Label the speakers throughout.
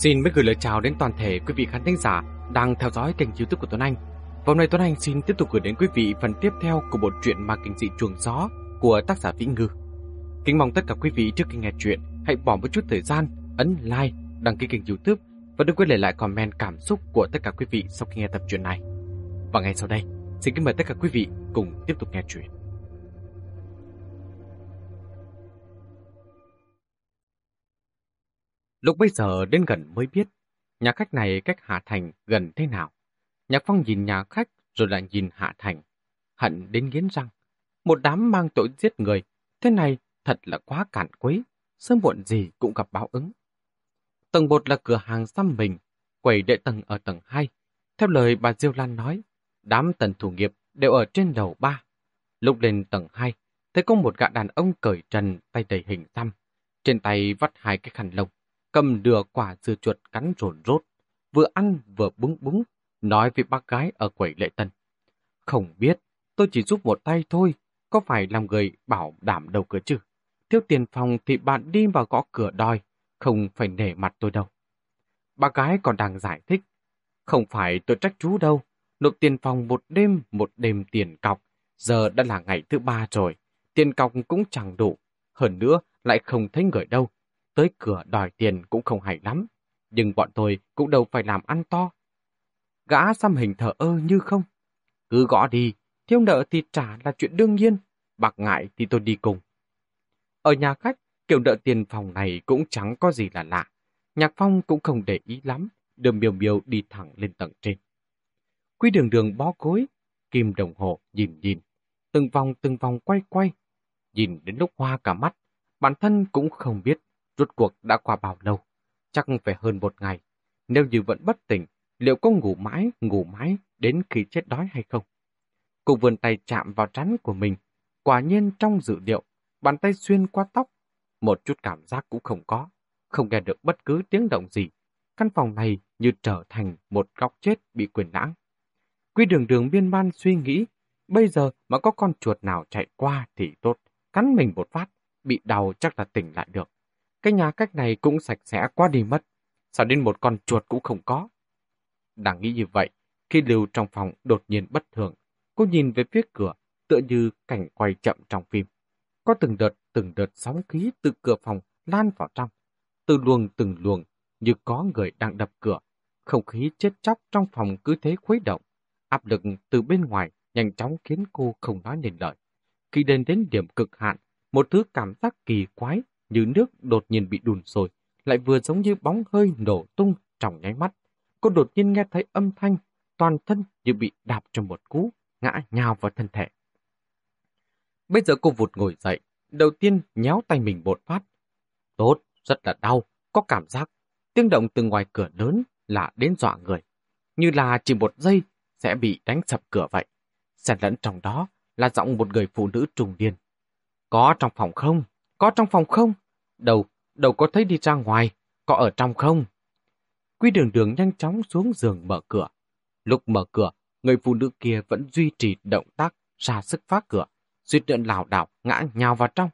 Speaker 1: Xin mới gửi lời chào đến toàn thể quý vị khán thính giả đang theo dõi kênh youtube của Tuấn Anh. Hôm nay Tuấn Anh xin tiếp tục gửi đến quý vị phần tiếp theo của bộ truyện ma kinh dị chuồng gió của tác giả Vĩ Ngư. Kính mong tất cả quý vị trước khi nghe chuyện hãy bỏ một chút thời gian ấn like, đăng ký kênh youtube và đừng quên để lại comment cảm xúc của tất cả quý vị sau khi nghe tập truyện này. Và ngay sau đây, xin kính mời tất cả quý vị cùng tiếp tục nghe chuyện. Lúc bây giờ đến gần mới biết, nhà khách này cách Hạ Thành gần thế nào. Nhạc Phong nhìn nhà khách rồi lại nhìn Hạ Thành. Hận đến nghiến răng. Một đám mang tội giết người, thế này thật là quá cản quấy, sớm muộn gì cũng gặp báo ứng. Tầng một là cửa hàng xăm mình, quầy đệ tầng ở tầng 2. Theo lời bà Diêu Lan nói, đám tần thủ nghiệp đều ở trên đầu ba. Lúc lên tầng 2, thấy có một gã đàn ông cởi trần tay đầy hình xăm, trên tay vắt hai cái khăn lông cầm đừa quả dưa chuột cắn rồn rốt, vừa ăn vừa búng búng, nói với bác gái ở quầy lệ tân. Không biết, tôi chỉ giúp một tay thôi, có phải làm người bảo đảm đầu cửa chứ? Thiếu tiền phòng thì bạn đi vào gõ cửa đòi, không phải nể mặt tôi đâu. Bác gái còn đang giải thích, không phải tôi trách chú đâu, nộp tiền phòng một đêm, một đêm tiền cọc, giờ đã là ngày thứ ba rồi, tiền cọc cũng chẳng đủ, hơn nữa lại không thấy người đâu, tới cửa đòi tiền cũng không hay lắm, nhưng bọn tôi cũng đâu phải làm ăn to. Gã xăm hình thở ơ như không. Cứ gõ đi, thiếu nợ thì trả là chuyện đương nhiên, bạc ngại thì tôi đi cùng. Ở nhà khách, kiểu nợ tiền phòng này cũng chẳng có gì là lạ. Nhạc Phong cũng không để ý lắm, đường miều miều đi thẳng lên tầng trên. Quy đường đường bó gối, kim đồng hồ nhìn nhìn, từng vòng từng vòng quay quay. Nhìn đến lúc hoa cả mắt, bản thân cũng không biết Rốt cuộc đã qua bao lâu? Chắc phải hơn một ngày. Nếu như vẫn bất tỉnh, liệu có ngủ mãi, ngủ mãi đến khi chết đói hay không? Cô vươn tay chạm vào trán của mình. Quả nhiên trong dự liệu, bàn tay xuyên qua tóc. Một chút cảm giác cũng không có. Không nghe được bất cứ tiếng động gì. Căn phòng này như trở thành một góc chết bị quyền lãng. Quy đường đường biên ban suy nghĩ, bây giờ mà có con chuột nào chạy qua thì tốt. Cắn mình một phát, bị đau chắc là tỉnh lại được. Cái nhà cách này cũng sạch sẽ quá đi mất. Sao đến một con chuột cũng không có? Đang nghĩ như vậy, khi lưu trong phòng đột nhiên bất thường, cô nhìn về phía cửa, tựa như cảnh quay chậm trong phim. Có từng đợt, từng đợt sóng khí từ cửa phòng lan vào trong. Từ luồng từng luồng, như có người đang đập cửa. Không khí chết chóc trong phòng cứ thế khuấy động. Áp lực từ bên ngoài nhanh chóng khiến cô không nói nên lời. Khi đến đến điểm cực hạn, một thứ cảm giác kỳ quái như nước đột nhiên bị đùn sôi, lại vừa giống như bóng hơi nổ tung trong nháy mắt. Cô đột nhiên nghe thấy âm thanh, toàn thân như bị đạp trong một cú, ngã nhào vào thân thể. Bây giờ cô vụt ngồi dậy, đầu tiên nhéo tay mình bột phát. Tốt, rất là đau, có cảm giác. Tiếng động từ ngoài cửa lớn là đến dọa người. Như là chỉ một giây sẽ bị đánh sập cửa vậy. Xen lẫn trong đó là giọng một người phụ nữ trùng điên. Có trong phòng không? Có trong phòng không? Đâu, đâu có thấy đi ra ngoài, có ở trong không? Quy đường đường nhanh chóng xuống giường mở cửa. Lúc mở cửa, người phụ nữ kia vẫn duy trì động tác ra sức phá cửa, suýt nữa lảo đảo ngã nhào vào trong.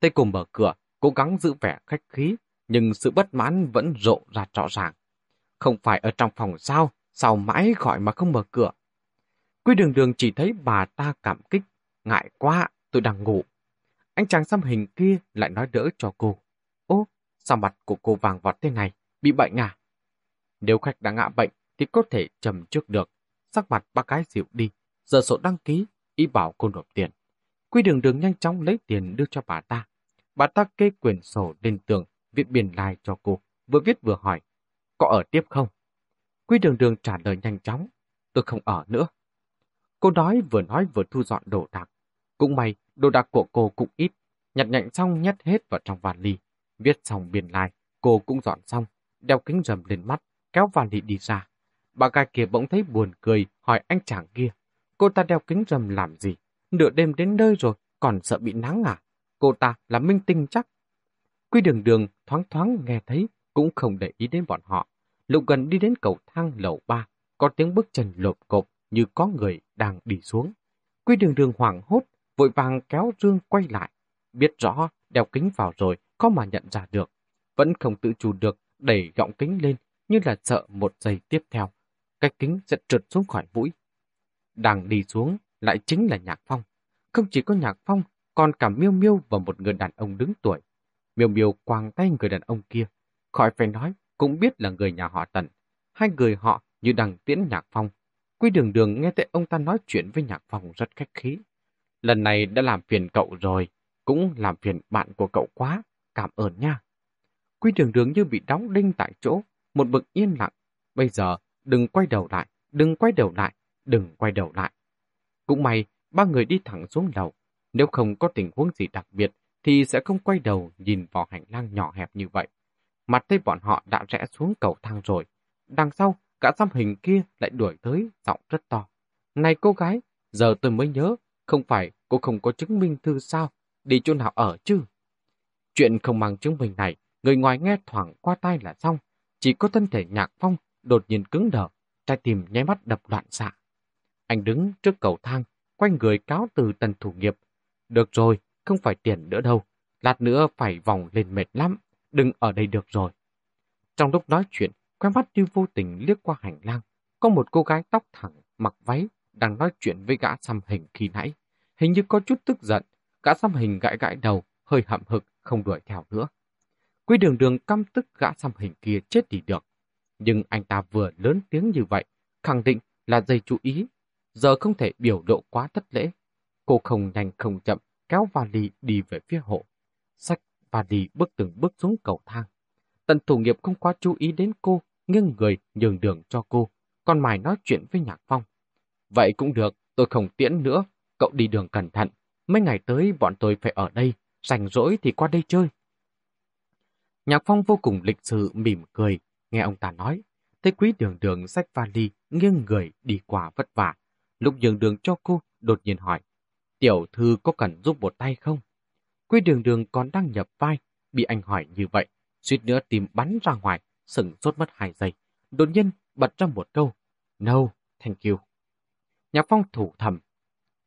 Speaker 1: Tay cùng mở cửa, cố gắng giữ vẻ khách khí, nhưng sự bất mãn vẫn rộ ra rõ ràng. Không phải ở trong phòng sao, sao mãi gọi mà không mở cửa. Quy đường đường chỉ thấy bà ta cảm kích, ngại quá, tôi đang ngủ, anh chàng xăm hình kia lại nói đỡ cho cô. Ô, sao mặt của cô vàng vọt thế này? Bị bệnh à? Nếu khách đã ngã bệnh thì có thể trầm trước được. Sắc mặt bác gái dịu đi, giờ sổ đăng ký, ý bảo cô nộp tiền. Quy đường đường nhanh chóng lấy tiền đưa cho bà ta. Bà ta kê quyển sổ lên tường, viết biển lai cho cô, vừa viết vừa hỏi, có ở tiếp không? Quy đường đường trả lời nhanh chóng, tôi không ở nữa. Cô nói vừa nói vừa thu dọn đồ đạc. Cũng may Đồ đạc của cô cũng ít, nhặt nhạnh xong nhét hết vào trong vali. Viết xong biên lai, cô cũng dọn xong, đeo kính rầm lên mắt, kéo vali đi ra. Bà gái kia bỗng thấy buồn cười, hỏi anh chàng kia. Cô ta đeo kính rầm làm gì? Nửa đêm đến nơi rồi, còn sợ bị nắng à? Cô ta là minh tinh chắc. Quy đường đường thoáng thoáng nghe thấy, cũng không để ý đến bọn họ. Lục gần đi đến cầu thang lầu ba, có tiếng bước chân lộp cộp như có người đang đi xuống. Quy đường đường hoảng hốt, vội vàng kéo Dương quay lại. Biết rõ đeo kính vào rồi, có mà nhận ra được. Vẫn không tự chủ được đẩy gọng kính lên như là sợ một giây tiếp theo. Cái kính sẽ trượt xuống khỏi mũi. Đang đi xuống lại chính là Nhạc Phong. Không chỉ có Nhạc Phong, còn cả Miêu Miêu và một người đàn ông đứng tuổi. Miêu Miêu quàng tay người đàn ông kia. Khỏi phải nói, cũng biết là người nhà họ Tần. Hai người họ như đang tiễn Nhạc Phong. Quy đường đường nghe thấy ông ta nói chuyện với Nhạc Phong rất khách khí. Lần này đã làm phiền cậu rồi, cũng làm phiền bạn của cậu quá, cảm ơn nha. Quy đường đường như bị đóng đinh tại chỗ, một bực yên lặng. Bây giờ, đừng quay đầu lại, đừng quay đầu lại, đừng quay đầu lại. Cũng may, ba người đi thẳng xuống lầu. Nếu không có tình huống gì đặc biệt, thì sẽ không quay đầu nhìn vào hành lang nhỏ hẹp như vậy. Mặt thấy bọn họ đã rẽ xuống cầu thang rồi. Đằng sau, cả xăm hình kia lại đuổi tới, giọng rất to. Này cô gái, giờ tôi mới nhớ, không phải cô không có chứng minh thư sao, đi chỗ nào ở chứ? Chuyện không mang chứng minh này, người ngoài nghe thoảng qua tay là xong. Chỉ có thân thể nhạc phong đột nhiên cứng đờ, trái tim nháy mắt đập loạn xạ. Anh đứng trước cầu thang, quanh người cáo từ tần thủ nghiệp. Được rồi, không phải tiền nữa đâu. Lát nữa phải vòng lên mệt lắm. Đừng ở đây được rồi. Trong lúc nói chuyện, khoe mắt như vô tình liếc qua hành lang. Có một cô gái tóc thẳng, mặc váy, đang nói chuyện với gã xăm hình khi nãy. Hình như có chút tức giận. Gã xăm hình gãi gãi đầu, hơi hậm hực, không đuổi theo nữa. Quý đường đường căm tức gã xăm hình kia chết đi được. Nhưng anh ta vừa lớn tiếng như vậy, khẳng định là dây chú ý. Giờ không thể biểu độ quá thất lễ. Cô không nhanh không chậm, kéo vali đi về phía hộ. Sách vali bước từng bước xuống cầu thang. Tần thủ nghiệp không quá chú ý đến cô, nghiêng người nhường đường cho cô, còn mài nói chuyện với Nhạc Phong. Vậy cũng được, tôi không tiễn nữa, cậu đi đường cẩn thận. Mấy ngày tới bọn tôi phải ở đây, rảnh rỗi thì qua đây chơi. Nhạc Phong vô cùng lịch sự mỉm cười, nghe ông ta nói. Thấy quý đường đường sách vali, nghiêng người đi qua vất vả. Lúc nhường đường cho cô, đột nhiên hỏi. Tiểu thư có cần giúp một tay không? Quý đường đường còn đang nhập vai, bị anh hỏi như vậy. Suýt nữa tìm bắn ra ngoài, sừng sốt mất hai giây. Đột nhiên bật ra một câu. No, thank you. Nhạc Phong thủ thầm.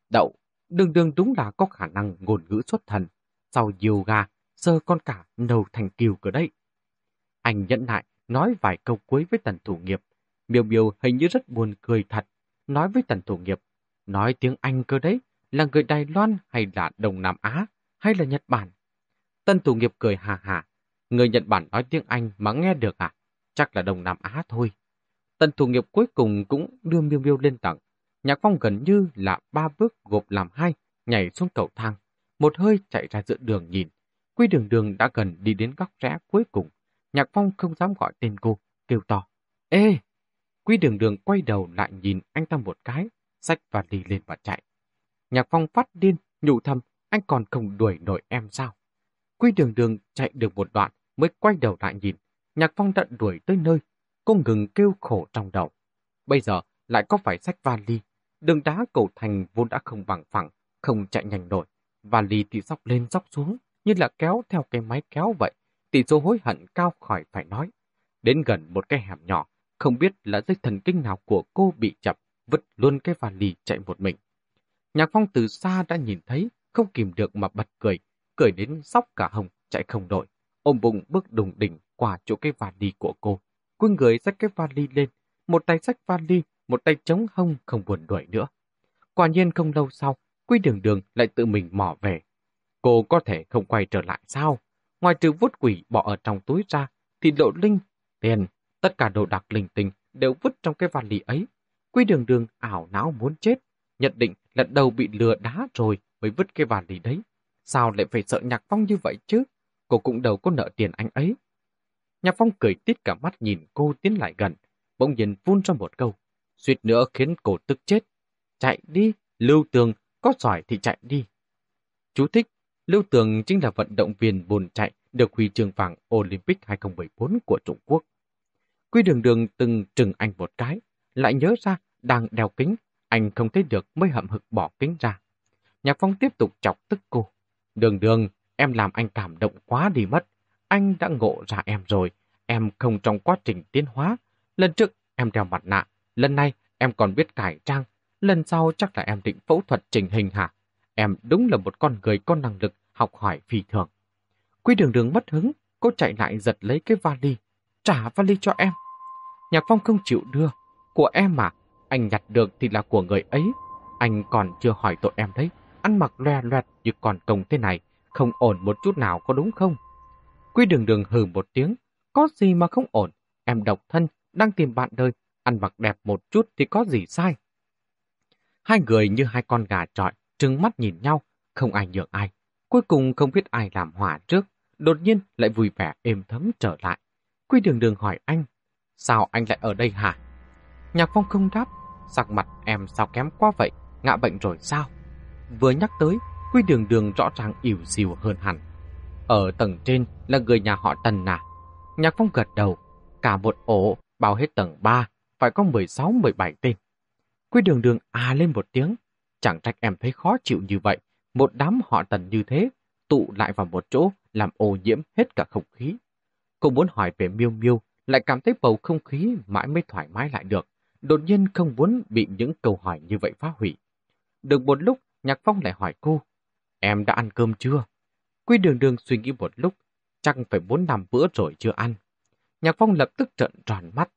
Speaker 1: Đậu, đường đường đúng là có khả năng ngôn ngữ xuất thần. Sau yoga, giờ con cả nầu thành kiều cơ đấy. Anh nhẫn nại, nói vài câu cuối với tần thủ nghiệp. Miêu miêu hình như rất buồn cười thật, nói với tần thủ nghiệp. Nói tiếng Anh cơ đấy, là người Đài Loan hay là Đông Nam Á, hay là Nhật Bản? Tần thủ nghiệp cười hà hà. Người Nhật Bản nói tiếng Anh mà nghe được à? Chắc là Đông Nam Á thôi. Tần thủ nghiệp cuối cùng cũng đưa miêu miêu lên tầng. Nhạc phong gần như là ba bước gộp làm hai, nhảy xuống cầu thang. Một hơi chạy ra giữa đường nhìn. Quy đường đường đã gần đi đến góc rẽ cuối cùng. Nhạc Phong không dám gọi tên cô, kêu to. Ê! Quy đường đường quay đầu lại nhìn anh ta một cái, sách và đi lên và chạy. Nhạc Phong phát điên, nhủ thầm, anh còn không đuổi nổi em sao? Quy đường đường chạy được một đoạn mới quay đầu lại nhìn. Nhạc Phong đã đuổi tới nơi, cô ngừng kêu khổ trong đầu. Bây giờ lại có phải sách vali. Đường đá cầu thành vốn đã không bằng phẳng, không chạy nhanh nổi. Vali thì dốc lên dốc xuống, như là kéo theo cái máy kéo vậy. Tỷ số hối hận cao khỏi phải nói. Đến gần một cái hẻm nhỏ, không biết là dây thần kinh nào của cô bị chập, vứt luôn cái vali chạy một mình. Nhạc Phong từ xa đã nhìn thấy, không kìm được mà bật cười, cười đến sóc cả hồng, chạy không nổi, ôm bụng bước đùng đỉnh qua chỗ cái vali của cô. Quân người xách cái vali lên, một tay xách vali, một tay chống hông không buồn đuổi nữa. Quả nhiên không lâu sau, Quy Đường Đường lại tự mình mò về. Cô có thể không quay trở lại sao? Ngoài trừ vút quỷ bỏ ở trong túi ra, thì lộ linh, tiền, tất cả đồ đạc linh tinh đều vứt trong cái vali ấy. Quy đường đường ảo não muốn chết, nhận định là đầu bị lừa đá rồi mới vứt cái vali đấy. Sao lại phải sợ Nhạc Phong như vậy chứ? Cô cũng đâu có nợ tiền anh ấy. Nhạc Phong cười tít cả mắt nhìn cô tiến lại gần, bỗng nhiên phun ra một câu, suýt nữa khiến cổ tức chết. Chạy đi, lưu tường, có giỏi thì chạy đi. Chú thích, Lưu Tường chính là vận động viên bồn chạy được huy chương vàng Olympic 2014 của Trung Quốc. Quy đường đường từng trừng anh một cái, lại nhớ ra đang đeo kính, anh không thấy được mới hậm hực bỏ kính ra. Nhạc Phong tiếp tục chọc tức cô. Đường đường, em làm anh cảm động quá đi mất. Anh đã ngộ ra em rồi, em không trong quá trình tiến hóa. Lần trước em đeo mặt nạ, lần này em còn biết cải trang, lần sau chắc là em định phẫu thuật chỉnh hình hả? Em đúng là một con người có năng lực học hỏi phi thường. Quy đường đường mất hứng, cô chạy lại giật lấy cái vali. trả vali cho em. Nhạc Phong không chịu đưa. Của em mà, anh nhặt được thì là của người ấy. Anh còn chưa hỏi tội em đấy. Ăn mặc loe loẹt như còn công thế này, không ổn một chút nào có đúng không? Quy đường đường hừ một tiếng. Có gì mà không ổn? Em độc thân, đang tìm bạn đời. Ăn mặc đẹp một chút thì có gì sai? Hai người như hai con gà trọi, trừng mắt nhìn nhau, không ai nhượng ai. Cuối cùng không biết ai làm hỏa trước, đột nhiên lại vui vẻ êm thấm trở lại. Quy đường đường hỏi anh, sao anh lại ở đây hả? Nhạc Phong không đáp, sắc mặt em sao kém quá vậy, ngạ bệnh rồi sao? Vừa nhắc tới, Quy đường đường rõ ràng ỉu xìu hơn hẳn. Ở tầng trên là người nhà họ Tần à? Nhạc Phong gật đầu, cả một ổ bao hết tầng 3, phải có 16-17 tên. Quy đường đường à lên một tiếng, chẳng trách em thấy khó chịu như vậy, một đám họ Tần như thế, tụ lại vào một chỗ, làm ô nhiễm hết cả không khí. Cô muốn hỏi về miêu miêu, lại cảm thấy bầu không khí mãi mới thoải mái lại được, đột nhiên không muốn bị những câu hỏi như vậy phá hủy. Được một lúc, Nhạc Phong lại hỏi cô, em đã ăn cơm chưa? Quy đường đường suy nghĩ một lúc, chắc phải bốn năm bữa rồi chưa ăn. Nhạc Phong lập tức trợn tròn mắt.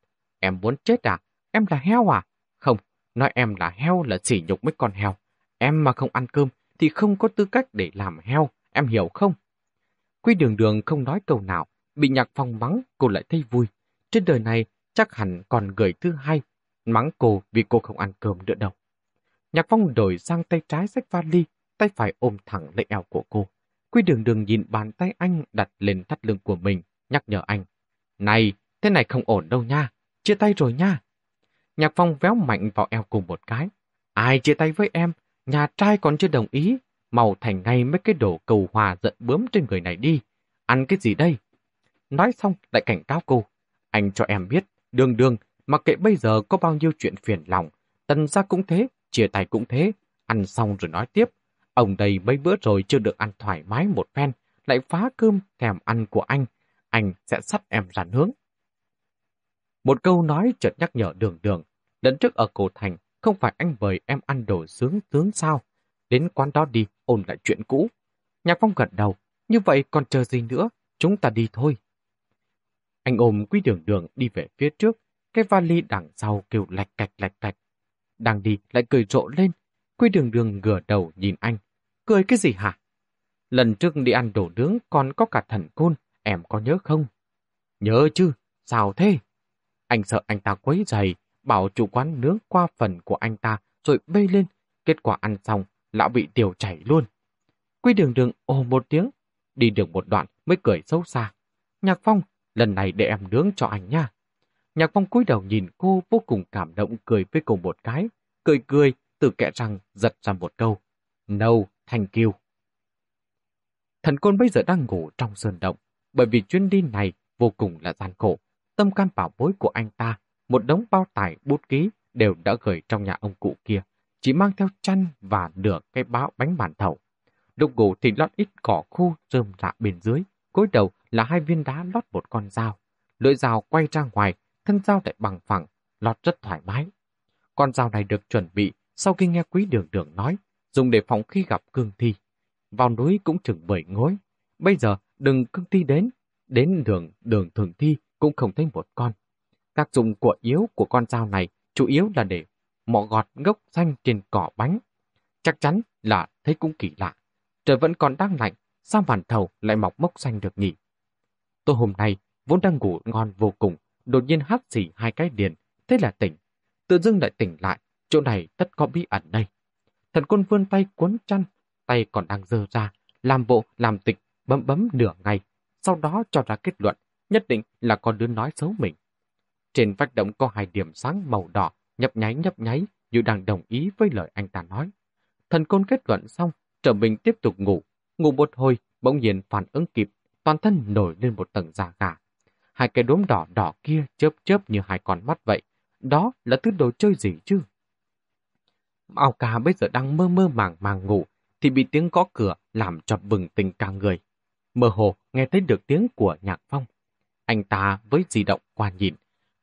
Speaker 1: Em muốn chết à? Em là heo à? Không, nói em là heo là sỉ nhục mấy con heo. Em mà không ăn cơm thì không có tư cách để làm heo, em hiểu không? Quy đường đường không nói câu nào, bị nhạc phong mắng cô lại thấy vui. Trên đời này chắc hẳn còn người thứ hai mắng cô vì cô không ăn cơm nữa đâu. Nhạc phong đổi sang tay trái sách vali, tay phải ôm thẳng lấy eo của cô. Quy đường đường nhìn bàn tay anh đặt lên thắt lưng của mình, nhắc nhở anh. Này, thế này không ổn đâu nha, chia tay rồi nha. Nhạc phong véo mạnh vào eo cùng một cái. Ai chia tay với em, nhà trai còn chưa đồng ý, màu thành ngay mấy cái đồ cầu hòa giận bướm trên người này đi. Ăn cái gì đây? Nói xong lại cảnh cáo cô. Anh cho em biết, đường đường, mặc kệ bây giờ có bao nhiêu chuyện phiền lòng, tần ra cũng thế, chia tay cũng thế, ăn xong rồi nói tiếp. Ông đây mấy bữa rồi chưa được ăn thoải mái một phen, lại phá cơm thèm ăn của anh. Anh sẽ sắp em ra nướng. Một câu nói chợt nhắc nhở đường đường. Lần trước ở cổ thành, không phải anh mời em ăn đồ sướng tướng sao? Đến quán đó đi, ôn lại chuyện cũ. Nhạc Phong gật đầu. Như vậy còn chờ gì nữa? Chúng ta đi thôi. Anh ôm quý đường đường đi về phía trước. Cái vali đằng sau kêu lạch cạch lạch cạch. Đang đi lại cười rộ lên. Quý đường đường ngửa đầu nhìn anh. Cười cái gì hả? Lần trước đi ăn đồ nướng còn có cả thần côn. Em có nhớ không? Nhớ chứ. Sao thế? Anh sợ anh ta quấy giày, bảo chủ quán nướng qua phần của anh ta rồi bê lên. Kết quả ăn xong, lão bị tiểu chảy luôn. Quy đường đường ồ một tiếng, đi được một đoạn mới cười xấu xa. Nhạc Phong, lần này để em nướng cho anh nha. Nhạc Phong cúi đầu nhìn cô vô cùng cảm động cười với cô một cái. Cười cười, từ kẽ răng giật ra một câu. No, thank you. Thần côn bây giờ đang ngủ trong sơn động, bởi vì chuyến đi này vô cùng là gian khổ. Tâm can bảo bối của anh ta, một đống bao tải bút ký đều đã gửi trong nhà ông cụ kia, chỉ mang theo chăn và nửa cái báo bánh màn thầu. Lúc ngủ thì lót ít cỏ khô rơm rạ bên dưới, cối đầu là hai viên đá lót một con dao. Lưỡi dao quay ra ngoài, thân dao lại bằng phẳng, lót rất thoải mái. Con dao này được chuẩn bị sau khi nghe quý đường đường nói, dùng để phòng khi gặp cương thi. Vào núi cũng chừng bảy ngối. Bây giờ đừng cương thi đến, đến đường đường thường thi cũng không thấy một con. Tác dụng của yếu của con dao này chủ yếu là để mỏ gọt gốc xanh trên cỏ bánh. Chắc chắn là thấy cũng kỳ lạ. Trời vẫn còn đang lạnh, sao màn thầu lại mọc mốc xanh được nhỉ? Tôi hôm nay vốn đang ngủ ngon vô cùng, đột nhiên hắt xỉ hai cái điền, thế là tỉnh. Tự dưng lại tỉnh lại, chỗ này tất có bí ẩn đây. Thần quân vươn tay cuốn chăn, tay còn đang dơ ra, làm bộ, làm tịch, bấm bấm nửa ngày, sau đó cho ra kết luận, nhất định là con đứa nói xấu mình. Trên vách động có hai điểm sáng màu đỏ, nhấp nháy nhấp nháy như đang đồng ý với lời anh ta nói. Thần côn kết luận xong, trở mình tiếp tục ngủ. Ngủ một hồi, bỗng nhiên phản ứng kịp, toàn thân nổi lên một tầng da gà. Hai cái đốm đỏ đỏ kia chớp chớp như hai con mắt vậy. Đó là thứ đồ chơi gì chứ? ao ca bây giờ đang mơ mơ màng màng ngủ, thì bị tiếng gõ cửa làm cho bừng tỉnh cả người. Mơ hồ nghe thấy được tiếng của nhạc phong. Anh ta với di động qua nhìn.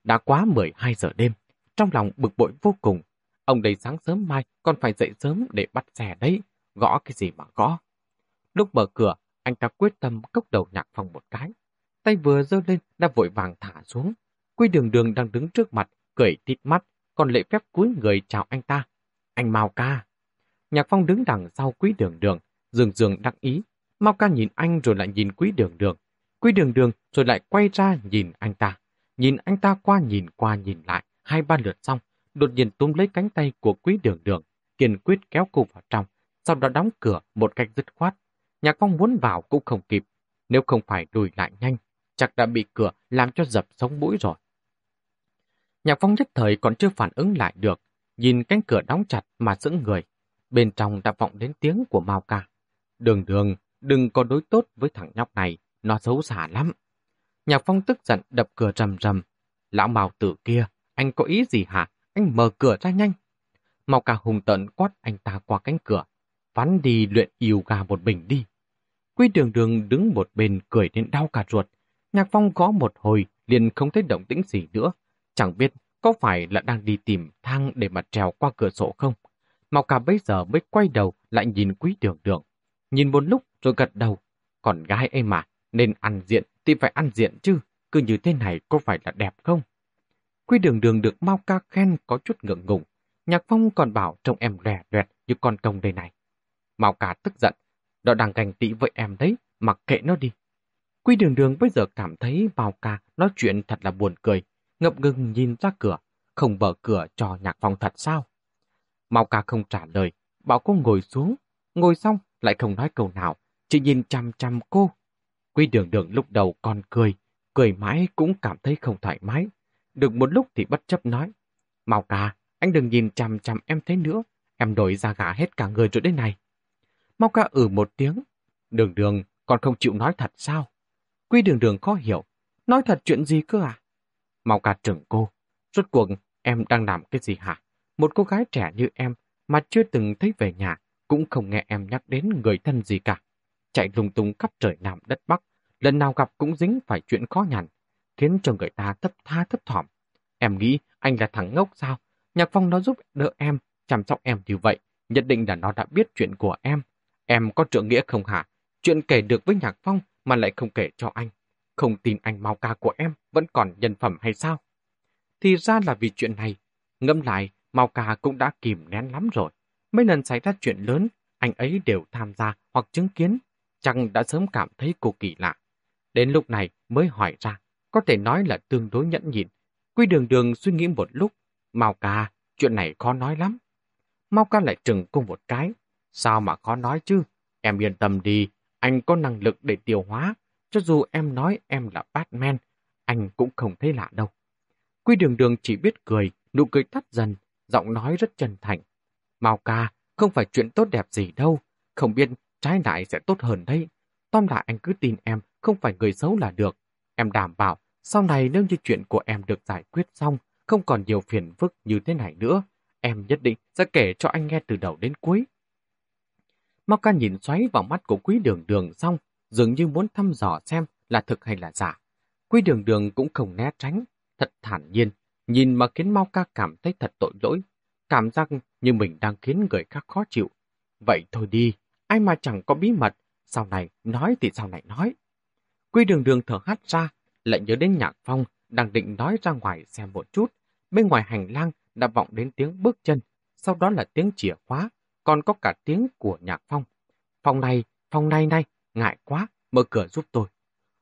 Speaker 1: Đã quá 12 giờ đêm, trong lòng bực bội vô cùng. Ông đây sáng sớm mai còn phải dậy sớm để bắt xe đấy, gõ cái gì mà gõ. Lúc mở cửa, anh ta quyết tâm cốc đầu nhạc phòng một cái. tay vừa giơ lên đã vội vàng thả xuống. Quy đường đường đang đứng trước mặt, cười tít mắt, còn lệ phép cúi người chào anh ta. Anh Mao ca. Nhạc Phong đứng đằng sau quý đường đường, dường dường đắc ý. Mao ca nhìn anh rồi lại nhìn quý đường đường quy đường đường rồi lại quay ra nhìn anh ta. Nhìn anh ta qua nhìn qua nhìn lại, hai ba lượt xong, đột nhiên túm lấy cánh tay của quý đường đường, kiên quyết kéo cô vào trong, sau đó đóng cửa một cách dứt khoát. Nhạc Phong muốn vào cũng không kịp, nếu không phải lùi lại nhanh, chắc đã bị cửa làm cho dập sống mũi rồi. Nhạc Phong nhất thời còn chưa phản ứng lại được, nhìn cánh cửa đóng chặt mà sững người. Bên trong đã vọng đến tiếng của Mao Ca. Đường đường, đừng có đối tốt với thằng nhóc này, nó xấu xả lắm. Nhạc Phong tức giận đập cửa rầm rầm. Lão Mao tử kia, anh có ý gì hả? Anh mở cửa ra nhanh. Mao Ca hùng tận quát anh ta qua cánh cửa. Vắn đi luyện yêu gà một bình đi. Quy đường đường đứng một bên cười đến đau cả ruột. Nhạc Phong gõ một hồi, liền không thấy động tĩnh gì nữa. Chẳng biết có phải là đang đi tìm thang để mà trèo qua cửa sổ không? Màu cả bây giờ mới quay đầu lại nhìn quý đường đường. Nhìn một lúc rồi gật đầu. Còn gái em mà, nên ăn diện thì phải ăn diện chứ. Cứ như thế này có phải là đẹp không? Quy đường đường được Mao ca khen có chút ngượng ngùng. Nhạc Phong còn bảo trông em lè loẹt như con công đây này. Mao ca tức giận. Nó đang gành tị với em đấy, mặc kệ nó đi. Quy đường đường bây giờ cảm thấy Mao ca nói chuyện thật là buồn cười ngập ngừng nhìn ra cửa, không mở cửa cho nhạc Phong thật sao? Mao ca không trả lời, bảo cô ngồi xuống, ngồi xong lại không nói câu nào, chỉ nhìn chăm chăm cô. Quy đường đường lúc đầu còn cười, cười mãi cũng cảm thấy không thoải mái. Được một lúc thì bất chấp nói, Mao ca, anh đừng nhìn chăm chăm em thế nữa, em đổi ra gà hết cả người rồi đây này. Mao ca ử ừ một tiếng, đường đường còn không chịu nói thật sao? Quy đường đường khó hiểu, nói thật chuyện gì cơ à? Mau Cà trưởng cô, rốt cuộc em đang làm cái gì hả? Một cô gái trẻ như em mà chưa từng thấy về nhà, cũng không nghe em nhắc đến người thân gì cả. Chạy lung tung khắp trời Nam đất Bắc, lần nào gặp cũng dính phải chuyện khó nhằn, khiến cho người ta thấp tha thấp thỏm. Em nghĩ anh là thằng ngốc sao? Nhạc Phong nó giúp đỡ em, chăm sóc em như vậy, nhất định là nó đã biết chuyện của em. Em có trượng nghĩa không hả? Chuyện kể được với Nhạc Phong mà lại không kể cho anh không tin anh mau ca của em vẫn còn nhân phẩm hay sao? Thì ra là vì chuyện này. Ngâm lại, mau ca cũng đã kìm nén lắm rồi. Mấy lần xảy ra chuyện lớn, anh ấy đều tham gia hoặc chứng kiến. Chẳng đã sớm cảm thấy cô kỳ lạ. Đến lúc này mới hỏi ra, có thể nói là tương đối nhẫn nhịn. Quy đường đường suy nghĩ một lúc. Mau ca, chuyện này khó nói lắm. Mau ca lại trừng cô một cái. Sao mà khó nói chứ? Em yên tâm đi, anh có năng lực để tiêu hóa, cho dù em nói em là Batman, anh cũng không thấy lạ đâu. Quy đường đường chỉ biết cười, nụ cười tắt dần, giọng nói rất chân thành. Mao ca, không phải chuyện tốt đẹp gì đâu, không biết trái lại sẽ tốt hơn đấy. Tóm lại anh cứ tin em, không phải người xấu là được. Em đảm bảo, sau này nếu như chuyện của em được giải quyết xong, không còn nhiều phiền phức như thế này nữa, em nhất định sẽ kể cho anh nghe từ đầu đến cuối. Mao ca nhìn xoáy vào mắt của quý đường đường xong, dường như muốn thăm dò xem là thực hay là giả. Quy đường đường cũng không né tránh, thật thản nhiên, nhìn mà khiến Mao ca cảm thấy thật tội lỗi, cảm giác như mình đang khiến người khác khó chịu. Vậy thôi đi, ai mà chẳng có bí mật, sau này nói thì sau này nói. Quy đường đường thở hắt ra, lại nhớ đến nhạc phong, đang định nói ra ngoài xem một chút. Bên ngoài hành lang đã vọng đến tiếng bước chân, sau đó là tiếng chìa khóa, còn có cả tiếng của nhạc phong. Phòng này, phòng này này, ngại quá, mở cửa giúp tôi.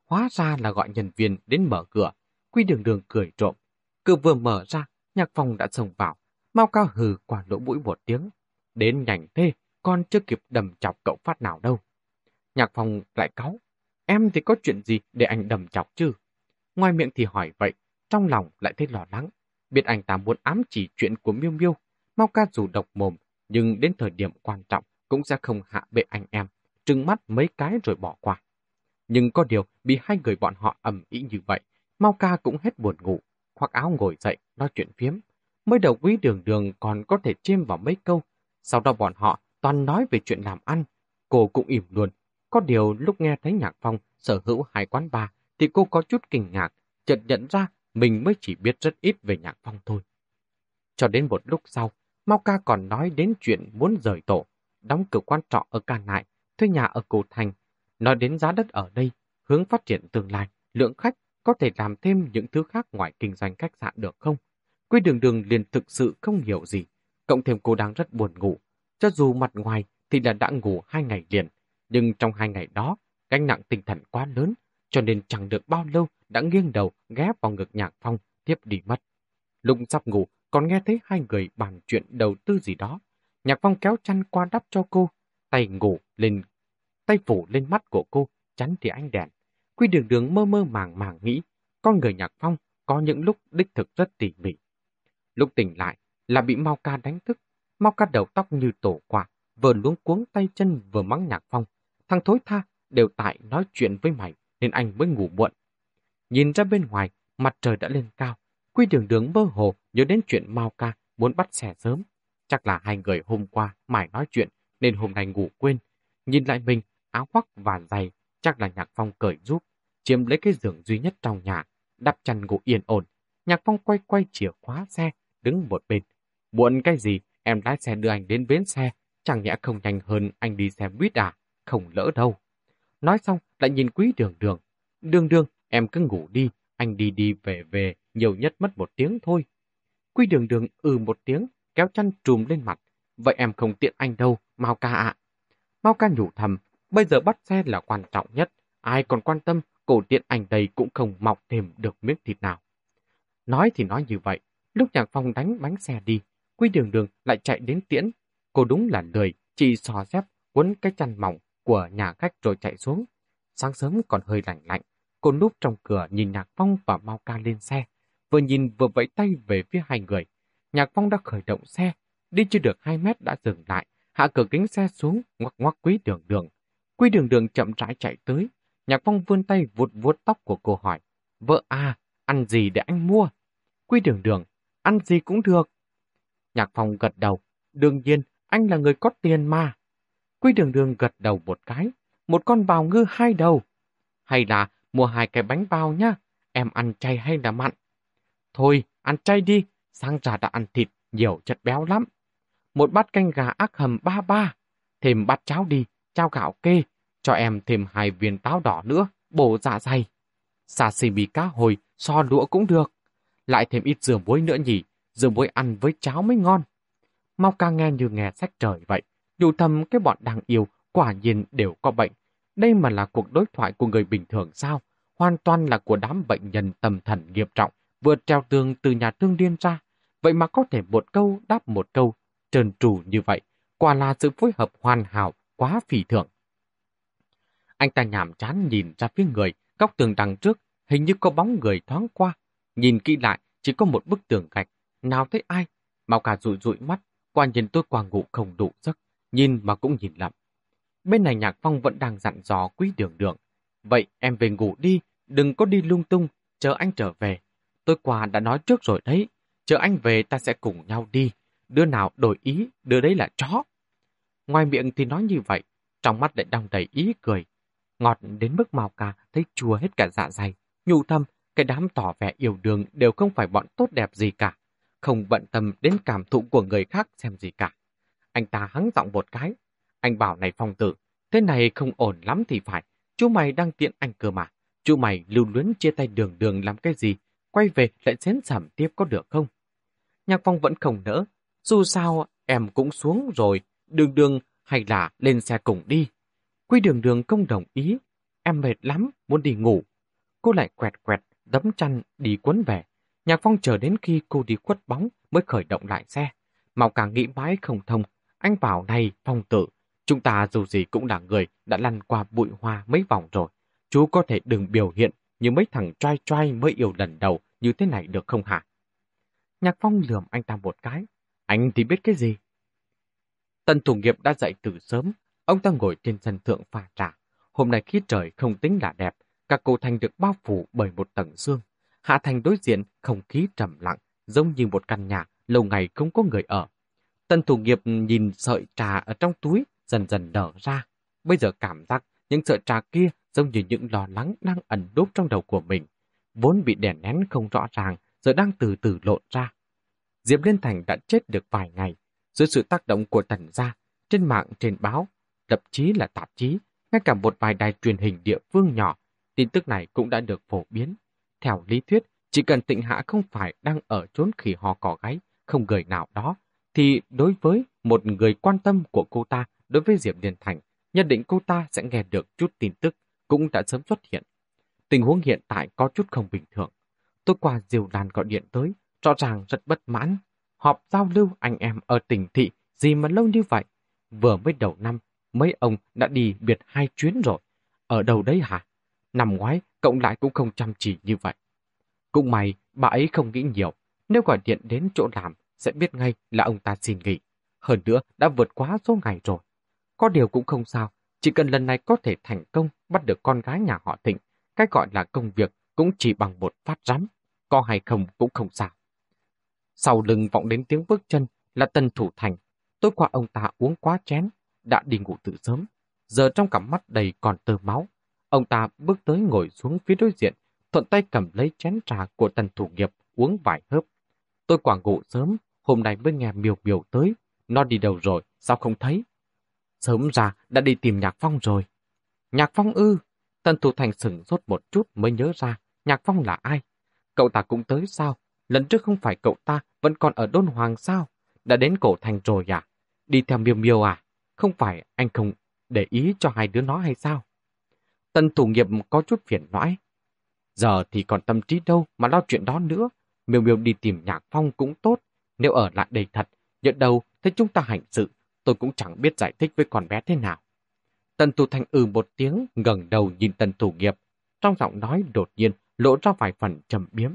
Speaker 1: Hóa ra là gọi nhân viên đến mở cửa, quy đường đường cười trộm. Cửa vừa mở ra, nhạc Phong đã xông vào, mau cao hừ qua lỗ mũi một tiếng. Đến nhanh thế, con chưa kịp đầm chọc cậu phát nào đâu. Nhạc phòng lại cáu, em thì có chuyện gì để anh đầm chọc chứ? Ngoài miệng thì hỏi vậy, trong lòng lại thấy lo lắng. Biết anh ta muốn ám chỉ chuyện của Miêu Miêu, Mau ca dù độc mồm, nhưng đến thời điểm quan trọng cũng sẽ không hạ bệ anh em trừng mắt mấy cái rồi bỏ qua. Nhưng có điều, bị hai người bọn họ ầm ĩ như vậy, Mau ca cũng hết buồn ngủ, khoác áo ngồi dậy, nói chuyện phiếm. Mới đầu quý đường đường còn có thể chiêm vào mấy câu, sau đó bọn họ toàn nói về chuyện làm ăn. Cô cũng im luôn. Có điều lúc nghe thấy Nhạc Phong sở hữu hai quán bar thì cô có chút kinh ngạc, chợt nhận ra mình mới chỉ biết rất ít về Nhạc Phong thôi. Cho đến một lúc sau, Mau ca còn nói đến chuyện muốn rời tổ, đóng cửa quan trọ ở càn Nại thuê nhà ở Cổ Thành, nói đến giá đất ở đây, hướng phát triển tương lai, lượng khách có thể làm thêm những thứ khác ngoài kinh doanh khách sạn được không? Quy đường đường liền thực sự không hiểu gì. Cộng thêm cô đang rất buồn ngủ. Cho dù mặt ngoài thì là đã ngủ hai ngày liền. Nhưng trong hai ngày đó, gánh nặng tinh thần quá lớn, cho nên chẳng được bao lâu đã nghiêng đầu ghé vào ngực nhạc phong, tiếp đi mất. Lúc sắp ngủ, còn nghe thấy hai người bàn chuyện đầu tư gì đó. Nhạc phong kéo chăn qua đắp cho cô, tay ngủ lên, tay phủ lên mắt của cô, chắn thì ánh đèn. Quy đường đường mơ mơ màng màng nghĩ, con người nhạc phong có những lúc đích thực rất tỉ mỉ. Lúc tỉnh lại là bị Mao Ca đánh thức, Mao Ca đầu tóc như tổ quả, vừa luống cuống tay chân vừa mắng nhạc phong. Thằng thối tha đều tại nói chuyện với mày nên anh mới ngủ muộn. Nhìn ra bên ngoài, mặt trời đã lên cao. Quy đường đường mơ hồ nhớ đến chuyện Mao Ca muốn bắt xe sớm. Chắc là hai người hôm qua mải nói chuyện nên hôm nay ngủ quên. Nhìn lại mình, áo khoác và giày, chắc là Nhạc Phong cởi giúp, chiếm lấy cái giường duy nhất trong nhà, đắp chăn ngủ yên ổn. Nhạc Phong quay quay chìa khóa xe, đứng một bên. Muộn cái gì, em lái xe đưa anh đến bến xe, chẳng nhẽ không nhanh hơn anh đi xe buýt à, không lỡ đâu. Nói xong, lại nhìn quý đường đường. Đường đường, em cứ ngủ đi, anh đi đi về về, nhiều nhất mất một tiếng thôi. Quý đường đường ừ một tiếng, kéo chăn trùm lên mặt. Vậy em không tiện anh đâu, mau ca ạ. mau ca nhủ thầm, bây giờ bắt xe là quan trọng nhất. Ai còn quan tâm, cổ tiện anh đây cũng không mọc thêm được miếng thịt nào. Nói thì nói như vậy, lúc nhạc phong đánh bánh xe đi, Quý đường đường lại chạy đến tiễn. Cô đúng là lười, chỉ xò dép, quấn cái chăn mỏng của nhà khách rồi chạy xuống. Sáng sớm còn hơi lạnh lạnh, cô núp trong cửa nhìn Nhạc Phong và Mao Ca lên xe, vừa nhìn vừa vẫy tay về phía hai người. Nhạc Phong đã khởi động xe, đi chưa được hai mét đã dừng lại, hạ cửa kính xe xuống, ngoắc ngoắc quý đường đường. Quý đường đường chậm rãi chạy tới, Nhạc Phong vươn tay vuốt vuốt tóc của cô hỏi, vợ à, ăn gì để anh mua? Quý đường đường, ăn gì cũng được. Nhạc Phong gật đầu, đương nhiên, anh là người có tiền mà. Quý đường đường gật đầu một cái, một con bào ngư hai đầu. Hay là mua hai cái bánh bao nhá, em ăn chay hay là mặn? Thôi, ăn chay đi, sang ra đã ăn thịt, nhiều chất béo lắm. Một bát canh gà ác hầm ba ba, thêm bát cháo đi, cháo gạo kê, cho em thêm hai viên táo đỏ nữa, bổ dạ dày. Sashimi cá hồi, so lũa cũng được. Lại thêm ít dừa muối nữa nhỉ, dưa muối ăn với cháo mới ngon. Mau ca nghe như nghe sách trời vậy. Dù thầm cái bọn đang yêu, quả nhiên đều có bệnh. Đây mà là cuộc đối thoại của người bình thường sao? Hoàn toàn là của đám bệnh nhân tâm thần nghiêm trọng, vừa treo tường từ nhà thương điên ra. Vậy mà có thể một câu đáp một câu, trơn trù như vậy. Quả là sự phối hợp hoàn hảo, quá phỉ thượng. Anh ta nhảm chán nhìn ra phía người, góc tường đằng trước, hình như có bóng người thoáng qua. Nhìn kỹ lại, chỉ có một bức tường gạch. Nào thấy ai? màu cả rụi rụi mắt, qua nhìn tôi qua ngủ không đủ giấc, nhìn mà cũng nhìn lầm. Bên này Nhạc Phong vẫn đang dặn dò quý đường đường. Vậy em về ngủ đi, đừng có đi lung tung, chờ anh trở về. Tôi qua đã nói trước rồi đấy, chờ anh về ta sẽ cùng nhau đi. Đứa nào đổi ý, đứa đấy là chó. Ngoài miệng thì nói như vậy, trong mắt lại đong đầy ý cười. Ngọt đến mức màu cà thấy chua hết cả dạ dày. Nhụ thâm, cái đám tỏ vẻ yêu đương đều không phải bọn tốt đẹp gì cả không bận tâm đến cảm thụ của người khác xem gì cả. Anh ta hắng giọng một cái. Anh bảo này phong tử, thế này không ổn lắm thì phải. Chú mày đang tiện anh cơ mà. Chú mày lưu luyến chia tay đường đường làm cái gì? Quay về lại xén sẩm tiếp có được không? Nhạc phong vẫn không nỡ. Dù sao em cũng xuống rồi. Đường đường hay là lên xe cùng đi. Quy đường đường không đồng ý. Em mệt lắm, muốn đi ngủ. Cô lại quẹt quẹt, đấm chăn, đi quấn về. Nhạc Phong chờ đến khi cô đi khuất bóng mới khởi động lại xe. Màu càng nghĩ mãi không thông. Anh bảo này, Phong tử, chúng ta dù gì cũng là người đã lăn qua bụi hoa mấy vòng rồi. Chú có thể đừng biểu hiện như mấy thằng trai trai mới yêu lần đầu như thế này được không hả? Nhạc Phong lườm anh ta một cái. Anh thì biết cái gì? Tần thủ nghiệp đã dậy từ sớm. Ông ta ngồi trên sân thượng pha trà. Hôm nay khí trời không tính là đẹp. Các cô thành được bao phủ bởi một tầng xương. Hạ Thành đối diện, không khí trầm lặng, giống như một căn nhà lâu ngày không có người ở. Tân thủ nghiệp nhìn sợi trà ở trong túi dần dần nở ra. Bây giờ cảm giác những sợi trà kia giống như những lo lắng đang ẩn đốt trong đầu của mình. Vốn bị đè nén không rõ ràng, giờ đang từ từ lộn ra. Diệp Liên Thành đã chết được vài ngày. Dưới sự tác động của tần gia, trên mạng, trên báo, tạp chí là tạp chí, ngay cả một vài đài truyền hình địa phương nhỏ tin tức này cũng đã được phổ biến. Theo lý thuyết, chỉ cần tịnh hạ không phải đang ở chốn khỉ hò cỏ gáy, không người nào đó, thì đối với một người quan tâm của cô ta đối với Diệp Liên Thành, nhận định cô ta sẽ nghe được chút tin tức cũng đã sớm xuất hiện. Tình huống hiện tại có chút không bình thường. Tôi qua diều đàn gọi điện tới, rõ ràng rất bất mãn. Họp giao lưu anh em ở tỉnh thị gì mà lâu như vậy. Vừa mới đầu năm, mấy ông đã đi biệt hai chuyến rồi. Ở đâu đấy hả? Năm ngoái, cộng lại cũng không chăm chỉ như vậy. Cũng may, bà ấy không nghĩ nhiều. Nếu gọi điện đến chỗ làm, sẽ biết ngay là ông ta xin nghỉ. Hơn nữa, đã vượt quá số ngày rồi. Có điều cũng không sao, chỉ cần lần này có thể thành công bắt được con gái nhà họ Thịnh, cái gọi là công việc cũng chỉ bằng một phát rắm, có hay không cũng không sao. Sau lưng vọng đến tiếng bước chân là Tân Thủ Thành. Tối qua ông ta uống quá chén, đã đi ngủ từ sớm. Giờ trong cặp mắt đầy còn tơ máu. Ông ta bước tới ngồi xuống phía đối diện, thuận tay cầm lấy chén trà của tần Thủ Nghiệp uống vài hớp. Tôi quả ngủ sớm, hôm nay mới nghe miều miều tới. Nó đi đâu rồi, sao không thấy? Sớm ra đã đi tìm Nhạc Phong rồi. Nhạc Phong ư? tần Thủ Thành sửng sốt một chút mới nhớ ra Nhạc Phong là ai. Cậu ta cũng tới sao? Lần trước không phải cậu ta vẫn còn ở Đôn Hoàng sao? Đã đến cổ thành rồi à? Đi theo miêu miêu à? Không phải anh không để ý cho hai đứa nó hay sao? Tân thủ nghiệp có chút phiền nói. Giờ thì còn tâm trí đâu mà lo chuyện đó nữa. Miêu miêu đi tìm Nhạc Phong cũng tốt. Nếu ở lại đây thật, nhận đầu thấy chúng ta hành sự, tôi cũng chẳng biết giải thích với con bé thế nào. Tần thủ thành ừ một tiếng, ngẩng đầu nhìn tần thủ nghiệp. Trong giọng nói đột nhiên lộ ra vài phần trầm biếm.